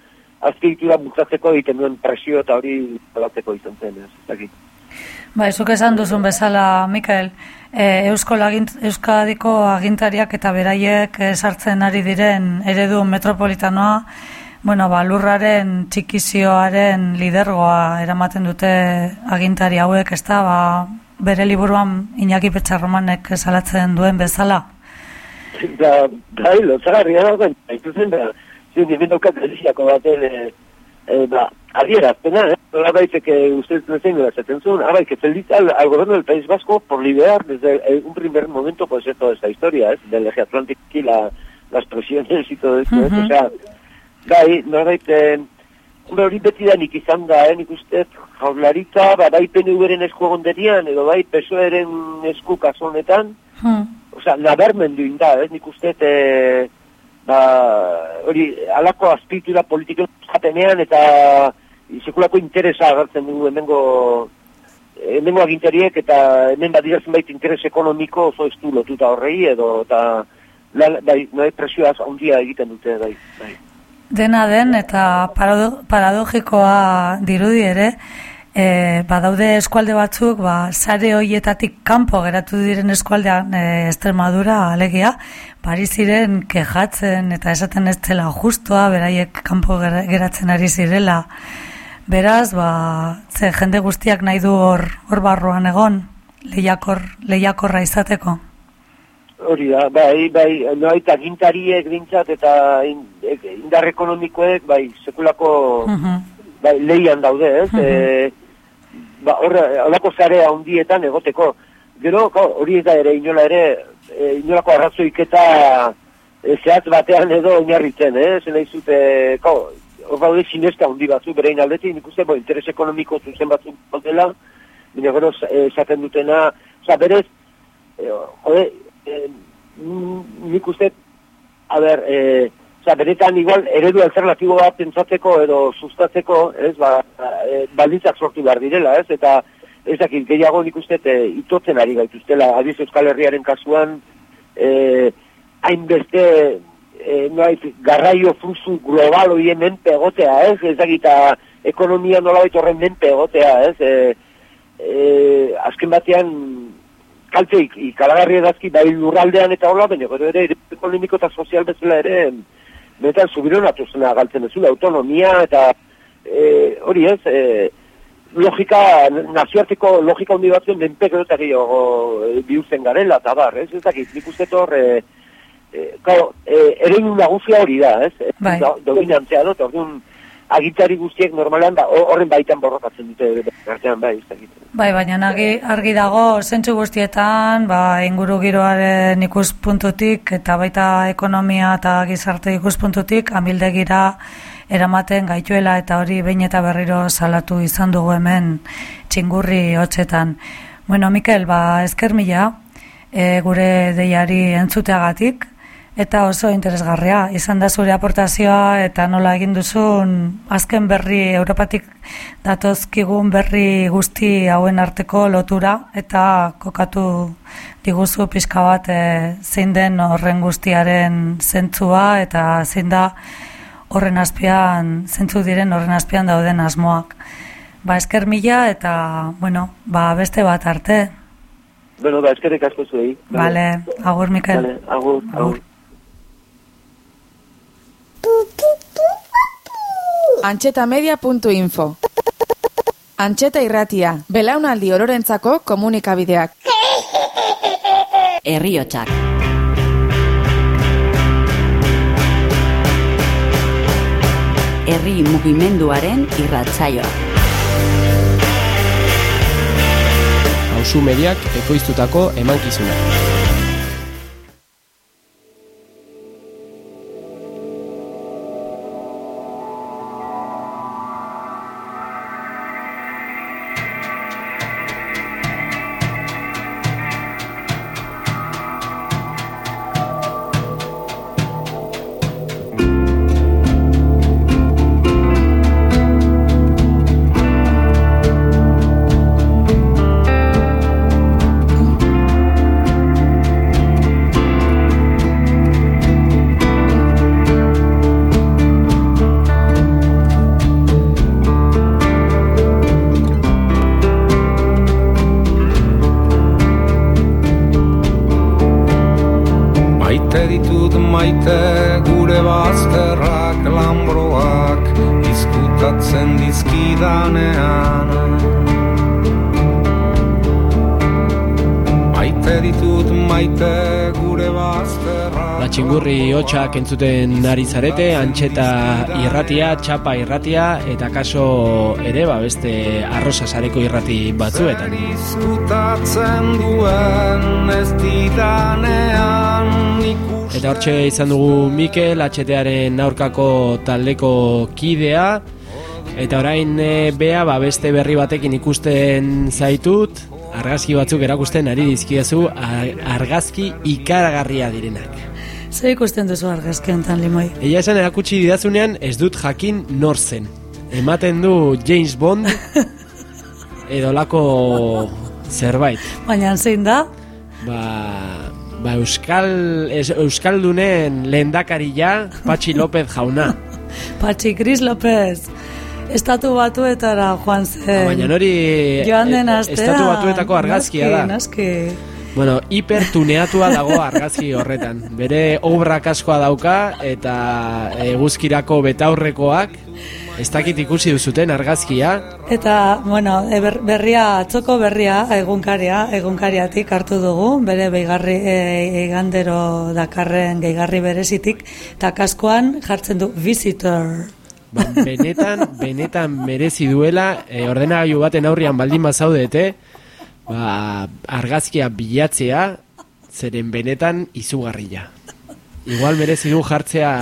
azpiritura bultzatzeko egiten duen presio eta hori salatzeko izan zen, ez, dakit. Ba, ezuk esan duzun bezala, Mikael, e, Eusko lagint, Euskadiko agintariak eta beraiek eh, sartzen ari diren eredu metropolitanoa, bueno, ba, lurraren txikizioaren lidergoa eramaten dute agintari hauek, ez da, ba, bere liburuan Iñaki Petxarromanek salatzen duen bezala. Da, bai, lotzagarria dagoen, haituzen da, zin, hemen daukat Galiziako baten, e, e, ba, adierazpena, eh? Nola baiteke usted no tenga la atención, ahora hay que felicitar al, gobierno del País Vasco por liberar desde el- un primer momento pues toda esta historia, ¿eh? del eje atlántico y la, las presiones y todo esto, ¿eh? Ujú. o sea, gai, norbait, eh, hombre, hori beti da nik izan da, eh? nik uste jaurlaritza, ba, bai PNV-ren esku egonderian, edo bai PSOE-ren esku kasu honetan, Hmm. Osea, nabarmendu inda, ez nik uste, e, ba, hori, alako azpitura politiko jatenean eta sekulako interesa agertzen dugu hemengo hemengo agintariek eta hemen badira zenbait interes ekonomiko oso estu lotuta horrei edo eta la, bai, nahi presioaz handia egiten dute, bai, bai. Dena den eta parado, paradogikoa dirudi ere, e, badaude eskualde batzuk, ba, sare hoietatik kanpo geratu diren eskualdean e, Estremadura alegia, bari ziren kejatzen eta esaten ez dela justua, beraiek kanpo gera- geratzen ari zirela. Beraz, ba, ze jende guztiak nahi du hor, hor barruan egon, lehiakor, lehiakorra izateko. Hori da, bai, bai, noait agintariek dintzat eta indar ekonomikoek, bai, sekulako Mhm. bai, leian daude, ez? Mhm. e, ba, horre, holako zarea handietan egoteko. Gero, hori ez da ere, inola ere, e, inolako arrazoik eta e, zehatz batean edo oinarritzen, eh? Zer nahi zute, ko, hor daude sineska handi batzuk, berein aldetik, nik uste, bo, interes ekonomiko zuzen batzuk dela, baina gero eh, esaten dutena, oza, berez, e, jode, e, mm, nik uste, a ber, e, oza, benetan igual eredu alternatibo bat pentsatzeko edo sustatzeko, ez, ba, e, baldintzak sortu behar direla, ez, eta ez dakit, gehiago nik uste e, itotzen ari gaituztela, adiz Euskal Herriaren kasuan, e, hainbeste, e, noait, garraio fluxu global horien menpe egotea, ez, ez dakit, ekonomia nolabait horren menpe egotea, ez, e, e, azken batean kalte ik- ikalagarri edazki bai lurraldean eta hola, baina gero ere ekonomiko eta sozial bezala ere benetan subironatu zena galtzen dezula, autonomia eta e, hori ez, e, logika, nazioarteko logika hundi batzuen denpeko eta gehiago e, bihurtzen garela, eta bar, ez? Ez dakit, nik uste tor, e, e, claro, e, ere nagusia hori da, ez? Bai. Do- Dominantzea dut, orduan, agintari guztiek normalean da, ho- horren baitan borrokatzen dute, artean bai. Bai, baina argi, argi dago zentsu guztietan, ba, inguru giroaren ikuspuntutik eta baita ekonomia eta gizarte ikuspuntutik amildegira eramaten gaituela eta hori behin eta berriro salatu izan dugu hemen txingurri hotzetan. Bueno, Mikel, ba, esker mila, e, gure deiari entzuteagatik, eta oso interesgarria. Izan da zure aportazioa eta nola egin duzun azken berri Europatik datozkigun berri guzti hauen arteko lotura eta kokatu diguzu pixka bat e, zein den horren guztiaren zentzua eta zein da horren azpian, zentzu diren horren azpian dauden asmoak. Ba, esker mila eta, bueno, ba, beste bat arte. Bueno, ba, eskerrik asko zuei. Vale, agur, Mikel. Vale, agur, agur. Antxetamedia.info Antxeta irratia, belaunaldi ororentzako komunikabideak. Herriotsak. Herri mugimenduaren irratsaioa. Hauzu mediak ekoiztutako emankizuna. Entzuten ari zarete, antxeta irratia, txapa irratia, eta kaso ere, ba, beste arrosa sareko irrati batzuetan. Izkutatzen duen ez didanean Eta hortxe izan dugu Mikel, atxetearen aurkako taldeko kidea, eta orain e, bea, ba, beste berri batekin ikusten zaitut, argazki batzuk erakusten ari dizkiazu, ar- argazki ikaragarria direnak. Zer ikusten duzu argazki honetan limoi? Egia esan erakutsi didazunean ez dut jakin nor zen. Ematen du James Bond edo lako zerbait. Baina zein da? Ba, ba Euskal, es, Euskaldunen lehendakaria Patxi López jauna. Patxi Cris López. Estatu batuetara joan zen. Baina hori Joan den eh, astean. estatu batuetako argazkia da. Naski. Bueno, hipertuneatua dago argazki horretan. Bere obrak askoa dauka eta eguzkirako betaurrekoak ez dakit ikusi duzuten argazkia. Eta, bueno, e, ber- berria, atzoko berria, egunkaria, egunkariatik hartu dugu, bere beigarri e, igandero dakarren gehigarri berezitik, eta kaskoan jartzen du visitor. Ba, benetan, benetan merezi duela, e, ordenagailu baten aurrian baldin bazaudete, ba, argazkia bilatzea, zeren benetan izugarria. Igual merezi du jartzea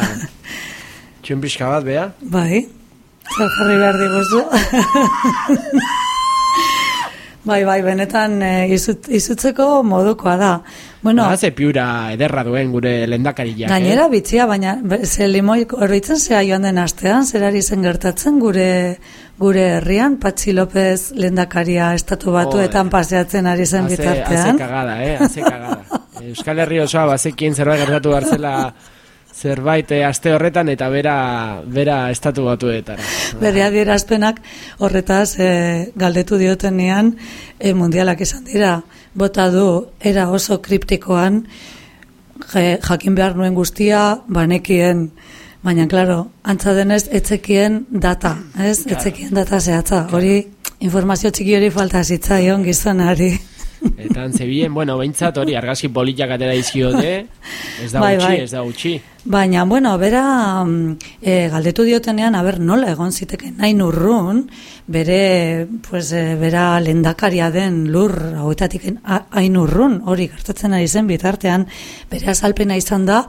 txuen pixka bat, bea? Bai, zer jarri behar diguzu. bai, bai, benetan e, izut, izutzeko modukoa da. Bueno, ze piura ederra duen gure lendakariak. Gainera bitzia, baina ze limoi oroitzen zea joan den astean, zerari zen gertatzen gure gure herrian, Patxi López lendakaria estatu batuetan paseatzen ari zen Haze, haze bitartean. kagada, eh? Haze kagada. Euskal Herri osoa bazekien zerbait gertatu hartzela zerbait eh, aste horretan eta bera, bera estatu batuetara. Bere adierazpenak horretaz e, galdetu diotenean e, mundialak izan dira. Bota du era oso kriptikoan je, jakin behar nuen guztia banekien Baina, klaro, antza denez, etzekien data, ez? Etzekien data zehatza. Hori informazio txiki hori falta zitzaion gizonari. Eta antzebilen, bueno, behintzat hori argazki politak atera izkiote, ez da Bai, gutxi, bai. ez da gutxi. Baina, bueno, bera e, galdetu diotenean, aber nola egon ziteke nahi urrun, bere, pues, e, bera lendakaria den lur hauetatik hain urrun, hori gertatzen ari zen bitartean, bere azalpena izan da,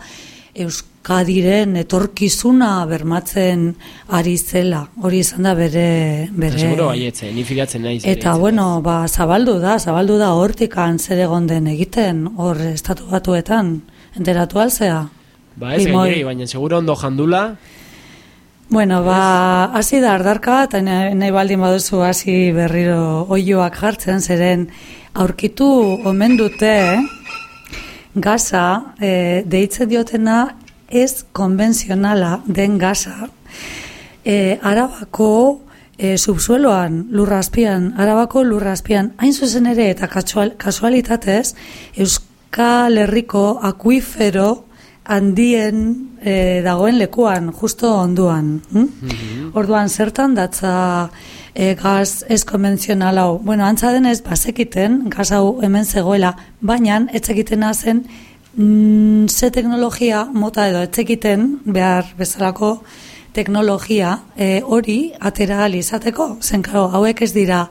Euskadiren etorkizuna bermatzen ari zela, hori izan da bere... Eta bere seguro baietze, ni fidatzen naiz. ere Eta, bueno, ba, zabaldu da, zabaldu da hortikan zer egon den egiten, hor estatu batuetan, enteratu alzea. Ba ez Limoi. gaineri, baina seguro ondo jandula, Bueno, ba, hasi da ardarka, eta nahi nahi baldin baduzu hasi berriro oioak jartzen, zeren aurkitu omen dute gaza, e, deitzen diotena ez konbentzionala den gaza, e, arabako e, subsueloan, lurrazpian, arabako lurrazpian, hain zuzen ere eta kasual, kasualitatez, Euskal Herriko akuifero handien e, dagoen lekuan, justo onduan. Hm? Orduan, zertan datza e, gaz ez konbentzional hau? Bueno, antza denez, bazekiten, gaz hau hemen zegoela, baina etzekitena zen mm, ze teknologia mota edo etzekiten behar bezalako teknologia e, hori atera ahal izateko. Zen, karo, hauek ez dira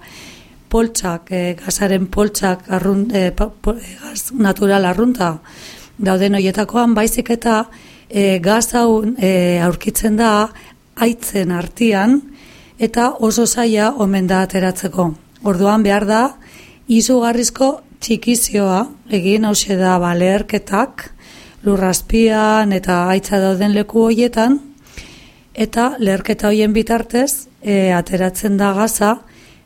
poltsak, e, gazaren poltsak arrun, e, pa- po- e, gaz natural arrunta dauden hoietakoan, baizik eta e, gaz hau e, aurkitzen da aitzen artian eta oso zaila omen da ateratzeko. Orduan behar da izugarrizko txikizioa egin hause da balerketak lurrazpian eta aitza dauden leku hoietan eta leherketa hoien bitartez e, ateratzen da gaza,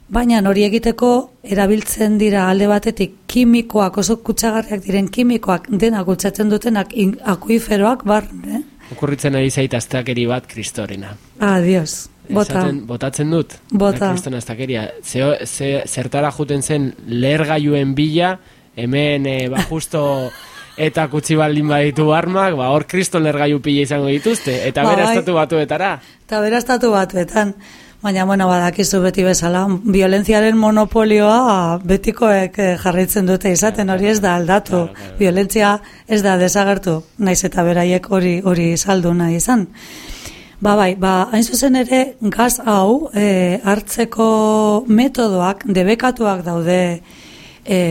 baina hori egiteko erabiltzen dira alde batetik kimikoak, oso kutsagarriak diren kimikoak dena kutsatzen dutenak in, akuiferoak barne. okurritzen ari zait astakeri bat kristorena. Adios. Bota. Esaten, botatzen dut. Bota. Kriston astakeria. Zeo, ze, zertara juten zen lehergailuen bila, hemen e, ba justo eta kutsi baldin baditu armak, ba hor kriston lehergailu pila izango dituzte. Eta Bai. bera estatu batuetara. Eta beraztatu batuetan. Baina, bueno, badakizu beti bezala, violentziaren monopolioa betikoek eh, jarraitzen dute izaten, hori ez da aldatu. Violentzia ez da desagertu, naiz eta beraiek hori hori saldu nahi izan. Ba bai, ba, hain zuzen ere gaz hau e, hartzeko metodoak debekatuak daude e,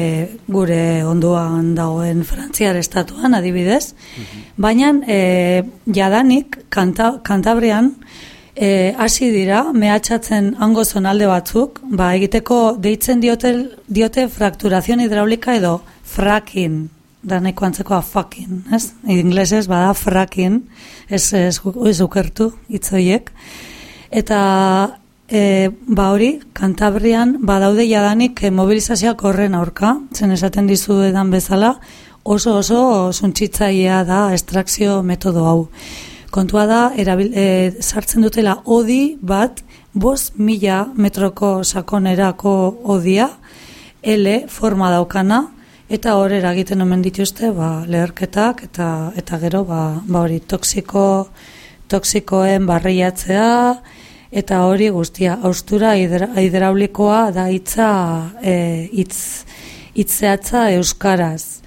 gure onduan dagoen Frantziar estatuan adibidez, baina e, jadanik kanta, Kantabrian e, hasi dira mehatxatzen hango zonalde batzuk, ba, egiteko deitzen diote, diote frakturazion hidraulika edo fracking, da nahiko antzekoa fucking, ez? Inglesez bada fracking, ez, ez, ez ukertu hitzoiek. Eta e, ba hori, Kantabrian badaude jadanik mobilizazioak horren aurka, zen esaten dizu edan bezala, oso oso suntsitzailea da estrakzio metodo hau. Kontua da, erabil, e, sartzen dutela odi bat, bost mila metroko sakonerako odia, L forma daukana, eta hor eragiten omen dituzte ba, leherketak eta eta gero ba, ba hori toksiko toksikoen barriatzea eta hori guztia austura hidra, hidraulikoa da hitza e, hitz hitzeatza euskaraz.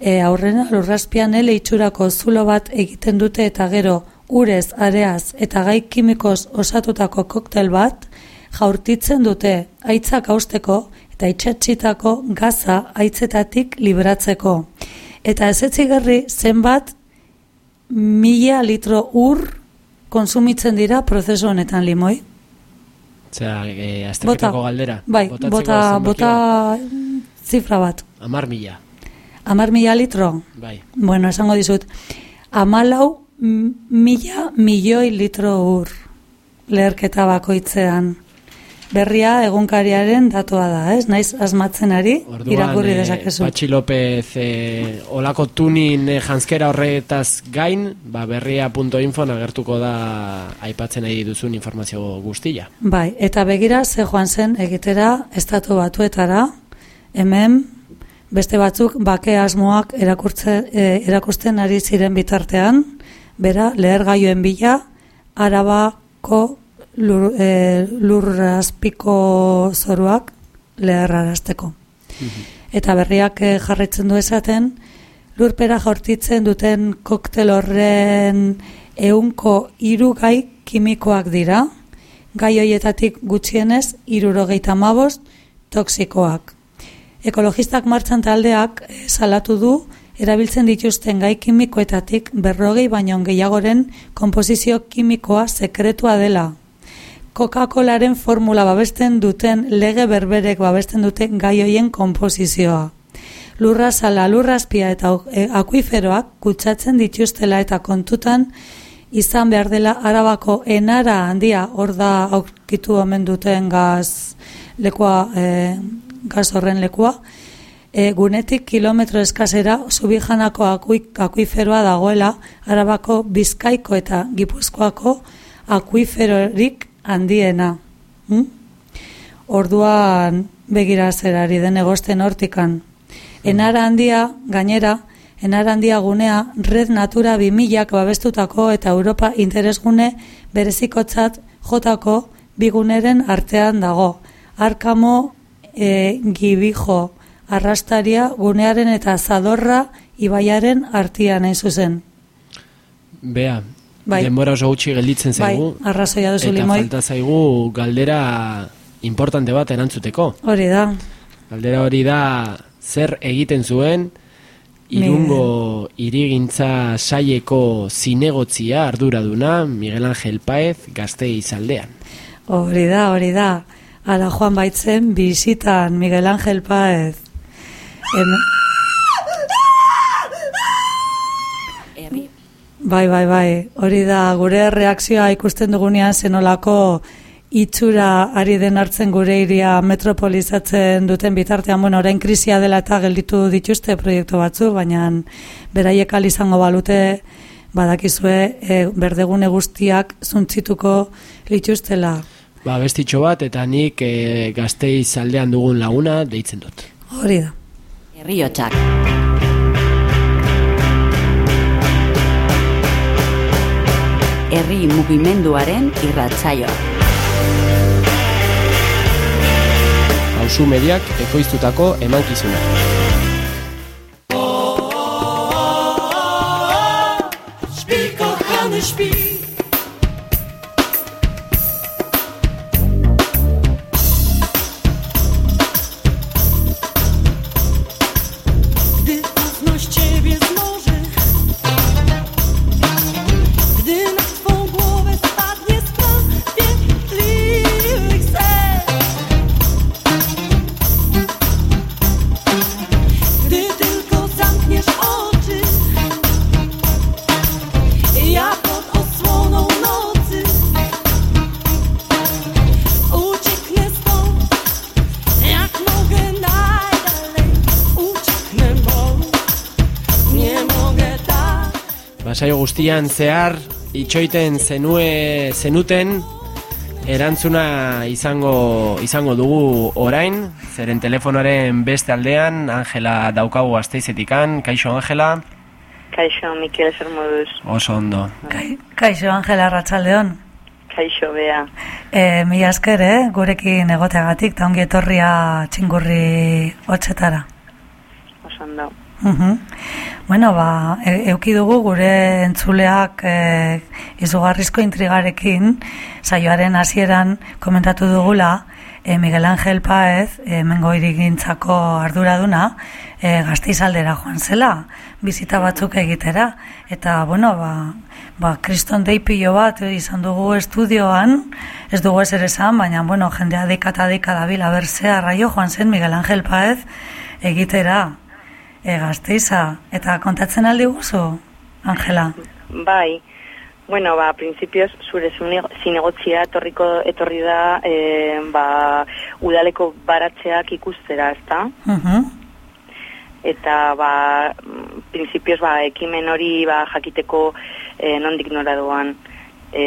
E, aurrena lurrazpian ele itxurako zulo bat egiten dute eta gero urez, areaz eta gai kimikoz osatutako koktel bat jaurtitzen dute aitzak hausteko eta itxatxitako gaza aitzetatik libratzeko. Eta ez etzigarri zenbat mila litro ur konsumitzen dira prozesu honetan limoi. Osea, e, galdera. Bai, bota, bota zifra bat. Amar mila. Amar mila litro? Bai. Bueno, esango dizut. Amalau mila milioi litro ur leherketa bakoitzean. Berria egunkariaren datua da, ez? Naiz asmatzen ari, irakurri eh, dezakezu. Patxi López eh, olako tunin eh, janskera horretaz gain, ba, berria.info agertuko da aipatzen nahi duzun informazio guztia. Bai, eta begira ze joan zen egitera estatu batuetara, hemen beste batzuk bake asmoak erakurtze, e, erakusten ari ziren bitartean, bera lehergailuen bila arabako lur, e, lurrazpiko zoruak leherrarazteko. Eta berriak eh, jarraitzen du esaten, lurpera jortitzen duten koktel horren eunko hiru gai kimikoak dira, gai hoietatik gutxienez irurogeita mabost toksikoak. Ekologistak martxan taldeak eh, salatu du erabiltzen dituzten gai kimikoetatik berrogei baino gehiagoren konposizio kimikoa sekretua dela. Coca-Colaren formula babesten duten lege berberek babesten duten gai hoien konposizioa. Lurra sala, lurrazpia eta e, akuiferoak kutsatzen dituztela eta kontutan izan behar dela arabako enara handia hor da aurkitu omen duten gaz lekua, e, gaz horren lekua, e, gunetik kilometro eskasera zubijanako akuik, akuiferoa dagoela arabako bizkaiko eta gipuzkoako akuiferorik handiena. Hm? Orduan begira zerari den egosten hortikan. Enara handia, gainera, enara handia gunea Red Natura 2000ak babestutako eta Europa interesgune berezikotzat jotako biguneren artean dago. Arkamo e, gibijo arrastaria gunearen eta zadorra ibaiaren artian hain zuzen. Bea, Bai. denbora oso gutxi gelditzen Bai, zaigu. arrazoia duzu eta limoi. falta zaigu galdera importante bat erantzuteko. Hori da. Galdera hori da zer egiten zuen irungo irigintza saieko zinegotzia arduraduna Miguel Ángel Paez gazte izaldean. Hori da, hori da. Ala Juan Baitzen bizitan Miguel Ángel Paez. Em, bai, bai, bai. Hori da, gure reakzioa ikusten dugunean zenolako itxura ari den hartzen gure iria metropolizatzen duten bitartean, bueno, orain krisia dela eta gelditu dituzte proiektu batzu, baina beraiek izango balute badakizue e, berdegune guztiak zuntzituko lituztela. Ba, bestitxo bat eta nik e, gazte izaldean dugun laguna deitzen dut. Hori da. herriotsak. Herri mugimenduaren irratsaioa. Hauzu mediak ekoiztutako emankizuna. Śpi, kochany, śpi. Gdy guztian zehar itxoiten zenue zenuten erantzuna izango izango dugu orain, zeren telefonoaren beste aldean Angela daukagu gazteizetikan, kaixo Angela, Kaixo, Mikel zer moduz. oso ondo. Kai, kaixo Angela Ratsaldeon. Kaixo, bea. E, mila esker, eh, gurekin egoteagatik, eta ongi etorria txingurri hotxetara. Oso ondo. Mhm. Bueno, ba, e, euki dugu gure entzuleak e, izugarrizko intrigarekin, saioaren hasieran komentatu dugula, e, Miguel Ángel Paez, e, mengo irigintzako arduraduna, e, gazteizaldera joan zela, bizita batzuk egitera, eta, bueno, ba, ba, kriston deipilo bat izan dugu estudioan, ez dugu ezer esan, baina, bueno, jendea deikata deika dabila berzea arraio joan zen Miguel Ángel Paez egitera, e, gazteiza, eta kontatzen aldi guzu, Angela? Bai, bueno, ba, prinsipioz, zure zinegotzia etorriko etorri da, e, ba, udaleko baratzeak ikustera, ezta? Mhm. Eta, ba, prinsipioz, ba, ekimen hori, ba, jakiteko e, nondik nora doan e,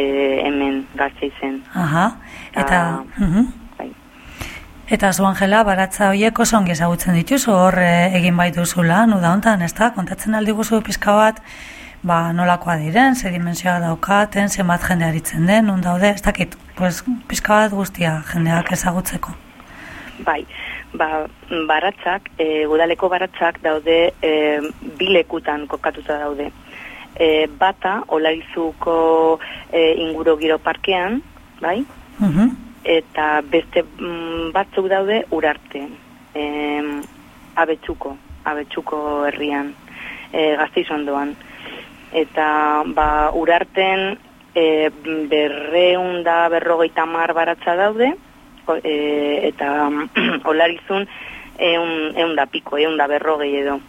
hemen gazteizen. Aha, eta... Ah. mhm. Bai. Eta zu, Angela, baratza horiek oso ongi ezagutzen dituzu, hor eh, egin baituzula, nu da hontan, ez da? Kontatzen aldi guzu pizka bat, ba, nolakoa diren, ze dimensioa daukaten, zenbat jende aritzen den, nun daude, ez dakit, pues, pizka bat guztia jendeak ezagutzeko. Bai, ba, baratzak, e, udaleko baratzak daude e, bilekutan kokatuta daude. E, bata, olaizuko e, inguro giro parkean, bai? Mhm. Eta beste mm, batzuk daude urarte. E, abetsuko, abetsuko herrian, e, gazteiz ondoan. Eta ba, urarten e, berreun da berrogeita mar baratza daude, e, eta olarizun eun, eun da piko, eun da berrogei edo.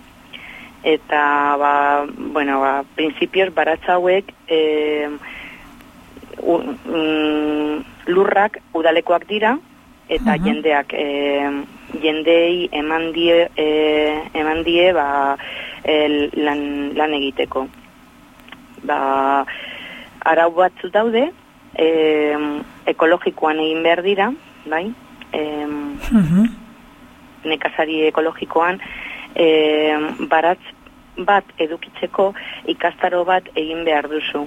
Eta, ba, bueno, ba, prinsipioz baratza hauek e, u, mm, lurrak udalekoak dira, eta Mhm. jendeak e, jendei eman die, e, eman die ba, el, lan, lan egiteko. Ba, arau batzu daude, e, ekologikoan egin behar dira, bai? E, Mhm. nekazari ekologikoan e, baratz bat edukitzeko ikastaro bat egin behar duzu.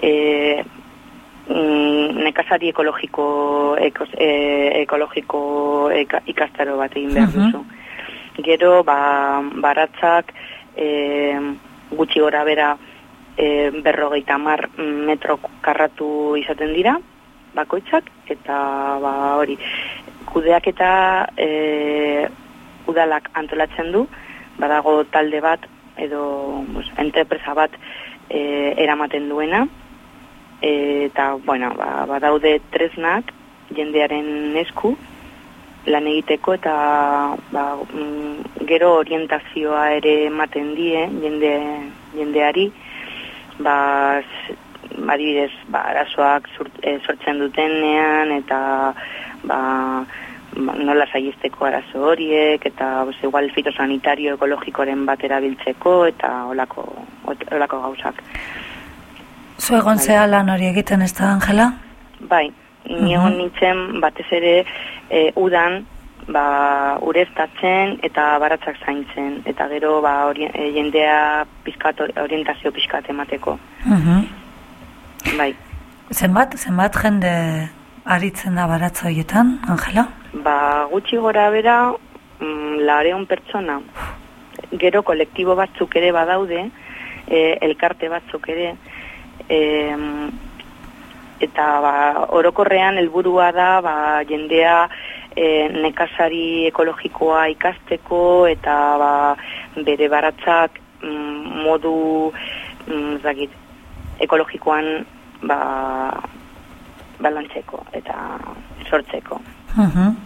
E, mm, nekazari ekologiko eko, e, ekologiko eka, ikastaro bat egin behar duzu. Gero ba, baratzak e, gutxi gora bera e, berrogeita mar metro karratu izaten dira, bakoitzak, eta ba, hori, kudeak eta e, udalak antolatzen du, badago talde bat, edo pues, enterpresa bat e, eramaten duena, eta, bueno, ba, badaude tresnak jendearen esku, lan egiteko eta ba, mm, gero orientazioa ere ematen die jende, jendeari ba, adibidez ba, arazoak zurt, e, sortzen dutenean eta ba, ba, nola saizteko arazo horiek eta pues, igual fitosanitario ekologikoren bat erabiltzeko eta olako, olako gauzak. Zu egon zea lan hori egiten ez da, Angela? Bai, ni egon nintzen batez ere e, udan ba, ureztatzen eta baratzak zaintzen eta gero ba, ori, e, jendea pizkat, orientazio pizkat emateko. Mhm. Bai, Zenbat, zenbat jende aritzen da baratza horietan, Angela? ba, gutxi gora bera mm, lareon pertsona gero kolektibo batzuk ere badaude e, elkarte batzuk ere e, eta ba, orokorrean helburua da ba, jendea e, nekazari ekologikoa ikasteko eta ba, bere baratzak mm, modu mm, ez dakit, ekologikoan ba, balantzeko eta sortzeko. Mhm.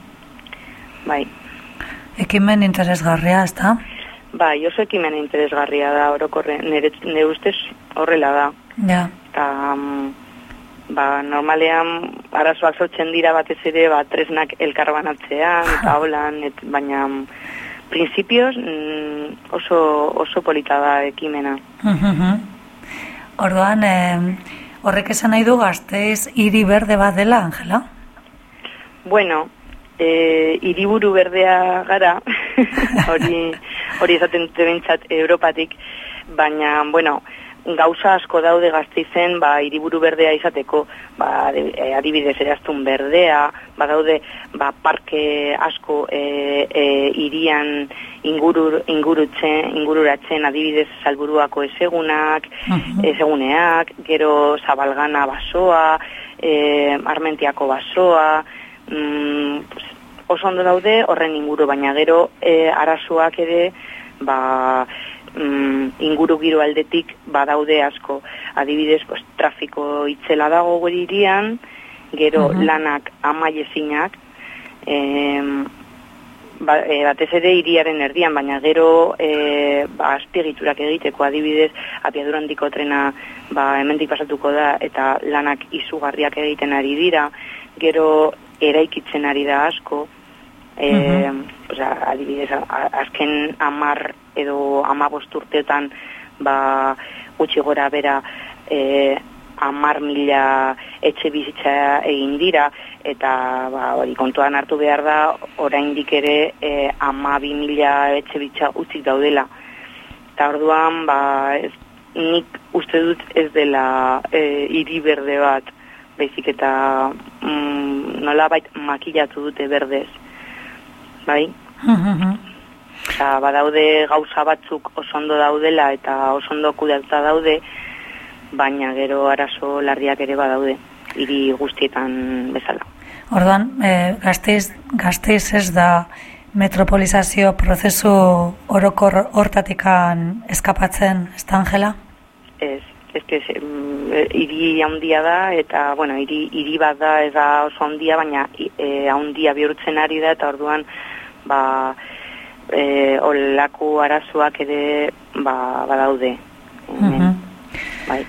Bai, Ekimen interesgarria, ez da? bai, oso ekimen interesgarria da orokorre, nire, nire ustez horrela da. Ja. Eta, mm, ba, normalean arazoak sortzen dira batez ere, ba, tresnak elkarbanatzean, eta holan, et, baina mm, prinsipioz mm, oso, oso polita da ekimena. Orduan, eh, horrek esan nahi du gazteiz hiri berde bat dela, Angela? Bueno, e, hiriburu berdea gara, hori, hori esaten dute behintzat Europatik, baina, bueno, gauza asko daude gazteizen, ba, hiriburu berdea izateko, ba, e, adibidez eraztun berdea, ba, daude, ba, parke asko e, e, irian ingurur, ingurutzen, ingururatzen adibidez salburuako esegunak, Mhm. eseguneak, gero zabalgana basoa, e, armentiako basoa, mm, oso ondo daude horren inguru, baina gero e, arazoak ere ba, mm, inguru giro aldetik badaude asko. Adibidez, pues, trafiko itzela dago gure gero Mhm. lanak amaiezinak, em, ba, e, batez ere hiriaren erdian, baina gero e, ba, azpiegiturak egiteko adibidez apiadura handiko trena ba, hemendik pasatuko da eta lanak izugarriak egiten ari dira, gero eraikitzen ari da asko, e, osea, adibidez a- a- azken amar edo amabost urteetan ba, gutxi gora bera e, amar mila etxe bizitza egin dira, eta ba, hori kontuan hartu behar da, oraindik ere e, ama bi mila etxe bizitza utzik daudela. Eta orduan, ba, ez, nik uste dut ez dela e, hiri berde bat, baizik eta mm, nolabait makillatu dute berdez. Bai? Osa, badaude gauza batzuk oso ondo daudela eta oso ondo kudeatuta daude, baina gero arazo larriak ere badaude, hiri guztietan bezala. Orduan, e, gazteiz, gazteiz ez da metropolizazio prozesu orokor hortatikan eskapatzen, ez da, Angela? Ez, ez que mm, hiri handia da eta bueno, hiri hiri bat da ez da oso handia, baina e, handia bihurtzen ari da eta orduan ba e, olako arazoak ere ba badaude. Hemen. Mhm. Bai.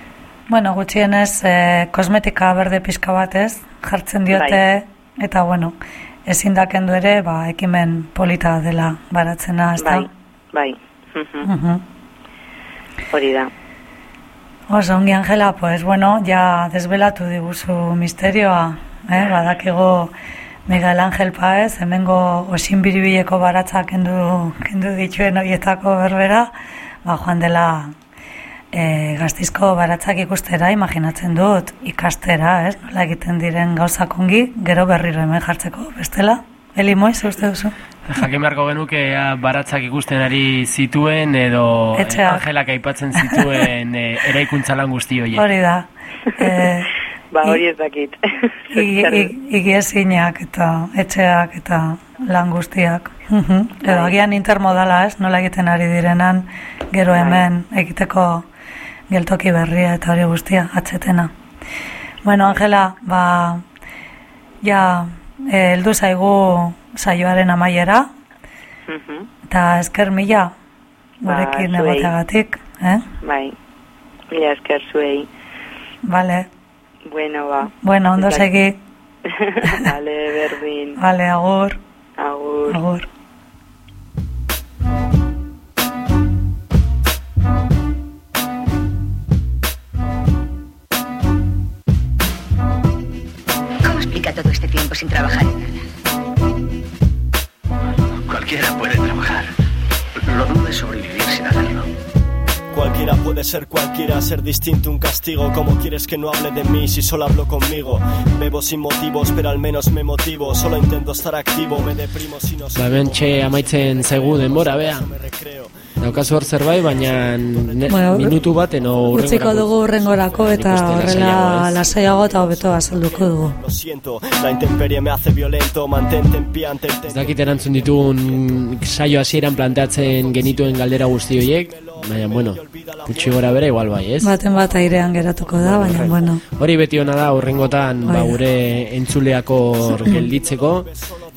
Bueno, gutxienez, e, kosmetika berde pixka batez, jartzen diote, eta bueno, ezin da kendu ere, ba, ekimen polita dela baratzena, ez da? Bai. Bai. Mhm. Mhm. Hori da. Oso, ongi Angela, pues bueno, ja desbelatu diguzu misterioa, eh? badakigu Miguel Ángel Paez, hemengo osin biribileko baratza kendu, kendu dituen horietako berbera, ba, joan dela e, gaztizko baratzak ikustera, imaginatzen dut, ikastera, ez? Nola egiten diren gauzak ongi, gero berriro hemen jartzeko, bestela? Eli Moiz, uste duzu? Jakin beharko genuke baratzak ikusten ari zituen edo eh, Etxeak. Angelak aipatzen zituen e, eraikuntza lan guzti horiek. Hori da. E, Ba, hori ez dakit. Igiezinak eta etxeak eta lan guztiak. Edo agian intermodala ez, nola egiten ari direnan, gero hemen egiteko geltoki berria eta hori guztia, atzetena. Bueno, Angela, ba, ja, eh, heldu zaigu saioaren amaiera, eta esker mila, Ba, gurekin zuei. egoteagatik, eh? Bai. Mila esker zuei. Vale. Bueno, ba. Bueno, ondo segi. Vale, berdin. Vale, agur. Agur. Agur. ¿Cómo explica todo este tiempo sin trabajar en nada? Cualquiera Cualquiera puede ser cualquiera, ser distinto un castigo. Como quieres que no hable de mí si solo hablo conmigo? Bebo sin motivos, pero al menos me motivo. Solo intento estar activo, me deprimo si no Ba, bentxe amaitzen zaigu denbora, bea. Daukazu hor zerbait, baina ne, Bueno, minutu baten o Utziko dugu urrengorako eta horrela lasaiago eta hobeto azalduko dugu. Lo siento, la intemperie me hace violento. Mantente en pie ante el Ez dakit erantzun ditugun saio hasieran planteatzen genituen galdera guzti horiek, baina, bueno, gutxi gora bere igual bai, ez? Baten bat airean geratuko da, baina bueno. Hori beti ona da urrengotan ba, Bai. gure entzuleako gelditzeko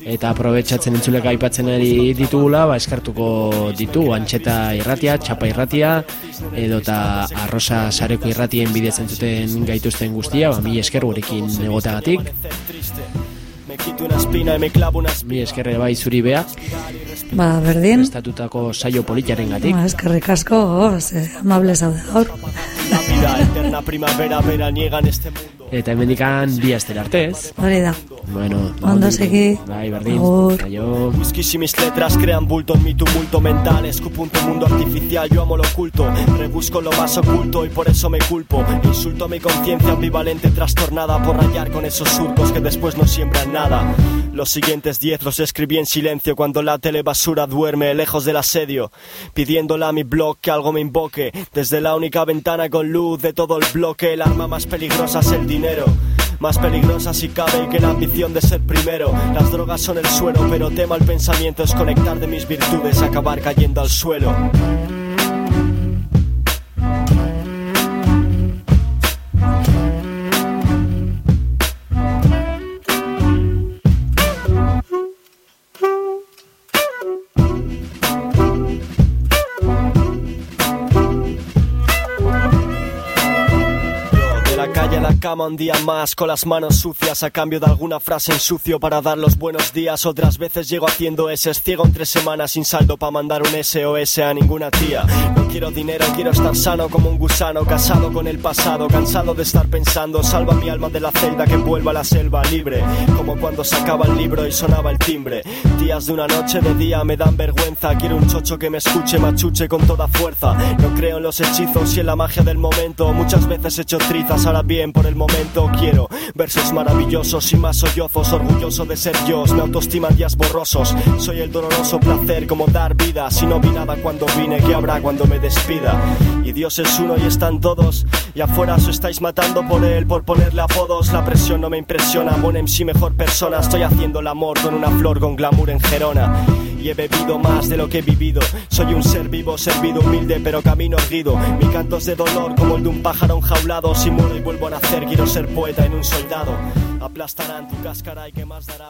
eta aprobetsatzen entzuleka aipatzen ari ditugula, ba, eskartuko ditu antxeta irratia, txapa irratia edo eta arrosa sareko irratien bidez entzuten gaituzten guztia, ba, mi esker gurekin una mi esker ere bai zuri bea Ba, berdin, prestatutako saio politiaren gatik ba, eskerrik asko, oh, ze amable zaude gaur. La vida eterna primavera veraniega en este mundo. Eta hemendikan bi aster arte, ez? Hori da. Bueno, Ondo segi. Bai, berdin. Agur. Aio. Whisky y mis letras crean bulto en mi tumulto mental Escupo un mundo artificial, yo amo lo oculto Rebusco lo más oculto y por eso me culpo Insulto a mi conciencia ambivalente trastornada Por rayar con esos surcos que después no siembran nada Los siguientes diez los escribí en silencio Cuando la telebasura duerme lejos del asedio Pidiéndole a mi blog que algo me invoque Desde la única ventana con luz de todo el bloque El arma más peligrosa es el dinero más peligrosa si cabe que la ambición de ser primero. Las drogas son el suero, pero tema el pensamiento es conectar de mis virtudes, acabar cayendo al suelo. Cama un día más con las manos sucias a cambio de alguna frase en sucio para dar los buenos días. Otras veces llego haciendo ese ciego en tres semanas sin saldo para mandar un SOS a ninguna tía. No quiero dinero, quiero estar sano como un gusano, casado con el pasado, cansado de estar pensando. Salva mi alma de la celda que vuelva a la selva libre, como cuando sacaba el libro y sonaba el timbre. Días de una noche de día me dan vergüenza. Quiero un chocho que me escuche, machuche con toda fuerza. No creo en los hechizos y en la magia del momento. Muchas veces he hecho trizas, ahora bien, por el momento quiero versos maravillosos y más sollozos. Orgulloso de ser yo, mi autoestima en días borrosos. Soy el doloroso placer como dar vida. Si no vi nada cuando vine, ¿qué habrá cuando me despida? Y Dios es uno y están todos. Y afuera os estáis matando por él, por ponerle apodos. La presión no me impresiona, buen MC mejor persona. Estoy haciendo el amor con una flor con glamour en Gerona. Y he bebido más de lo que he vivido. Soy un ser vivo, servido, humilde, pero camino erguido. Mi canto es de dolor como el de un pájaro enjaulado. Si muero y vuelvo a nacer, quiero ser poeta en un soldado. Aplastarán tu cáscara y que más dará.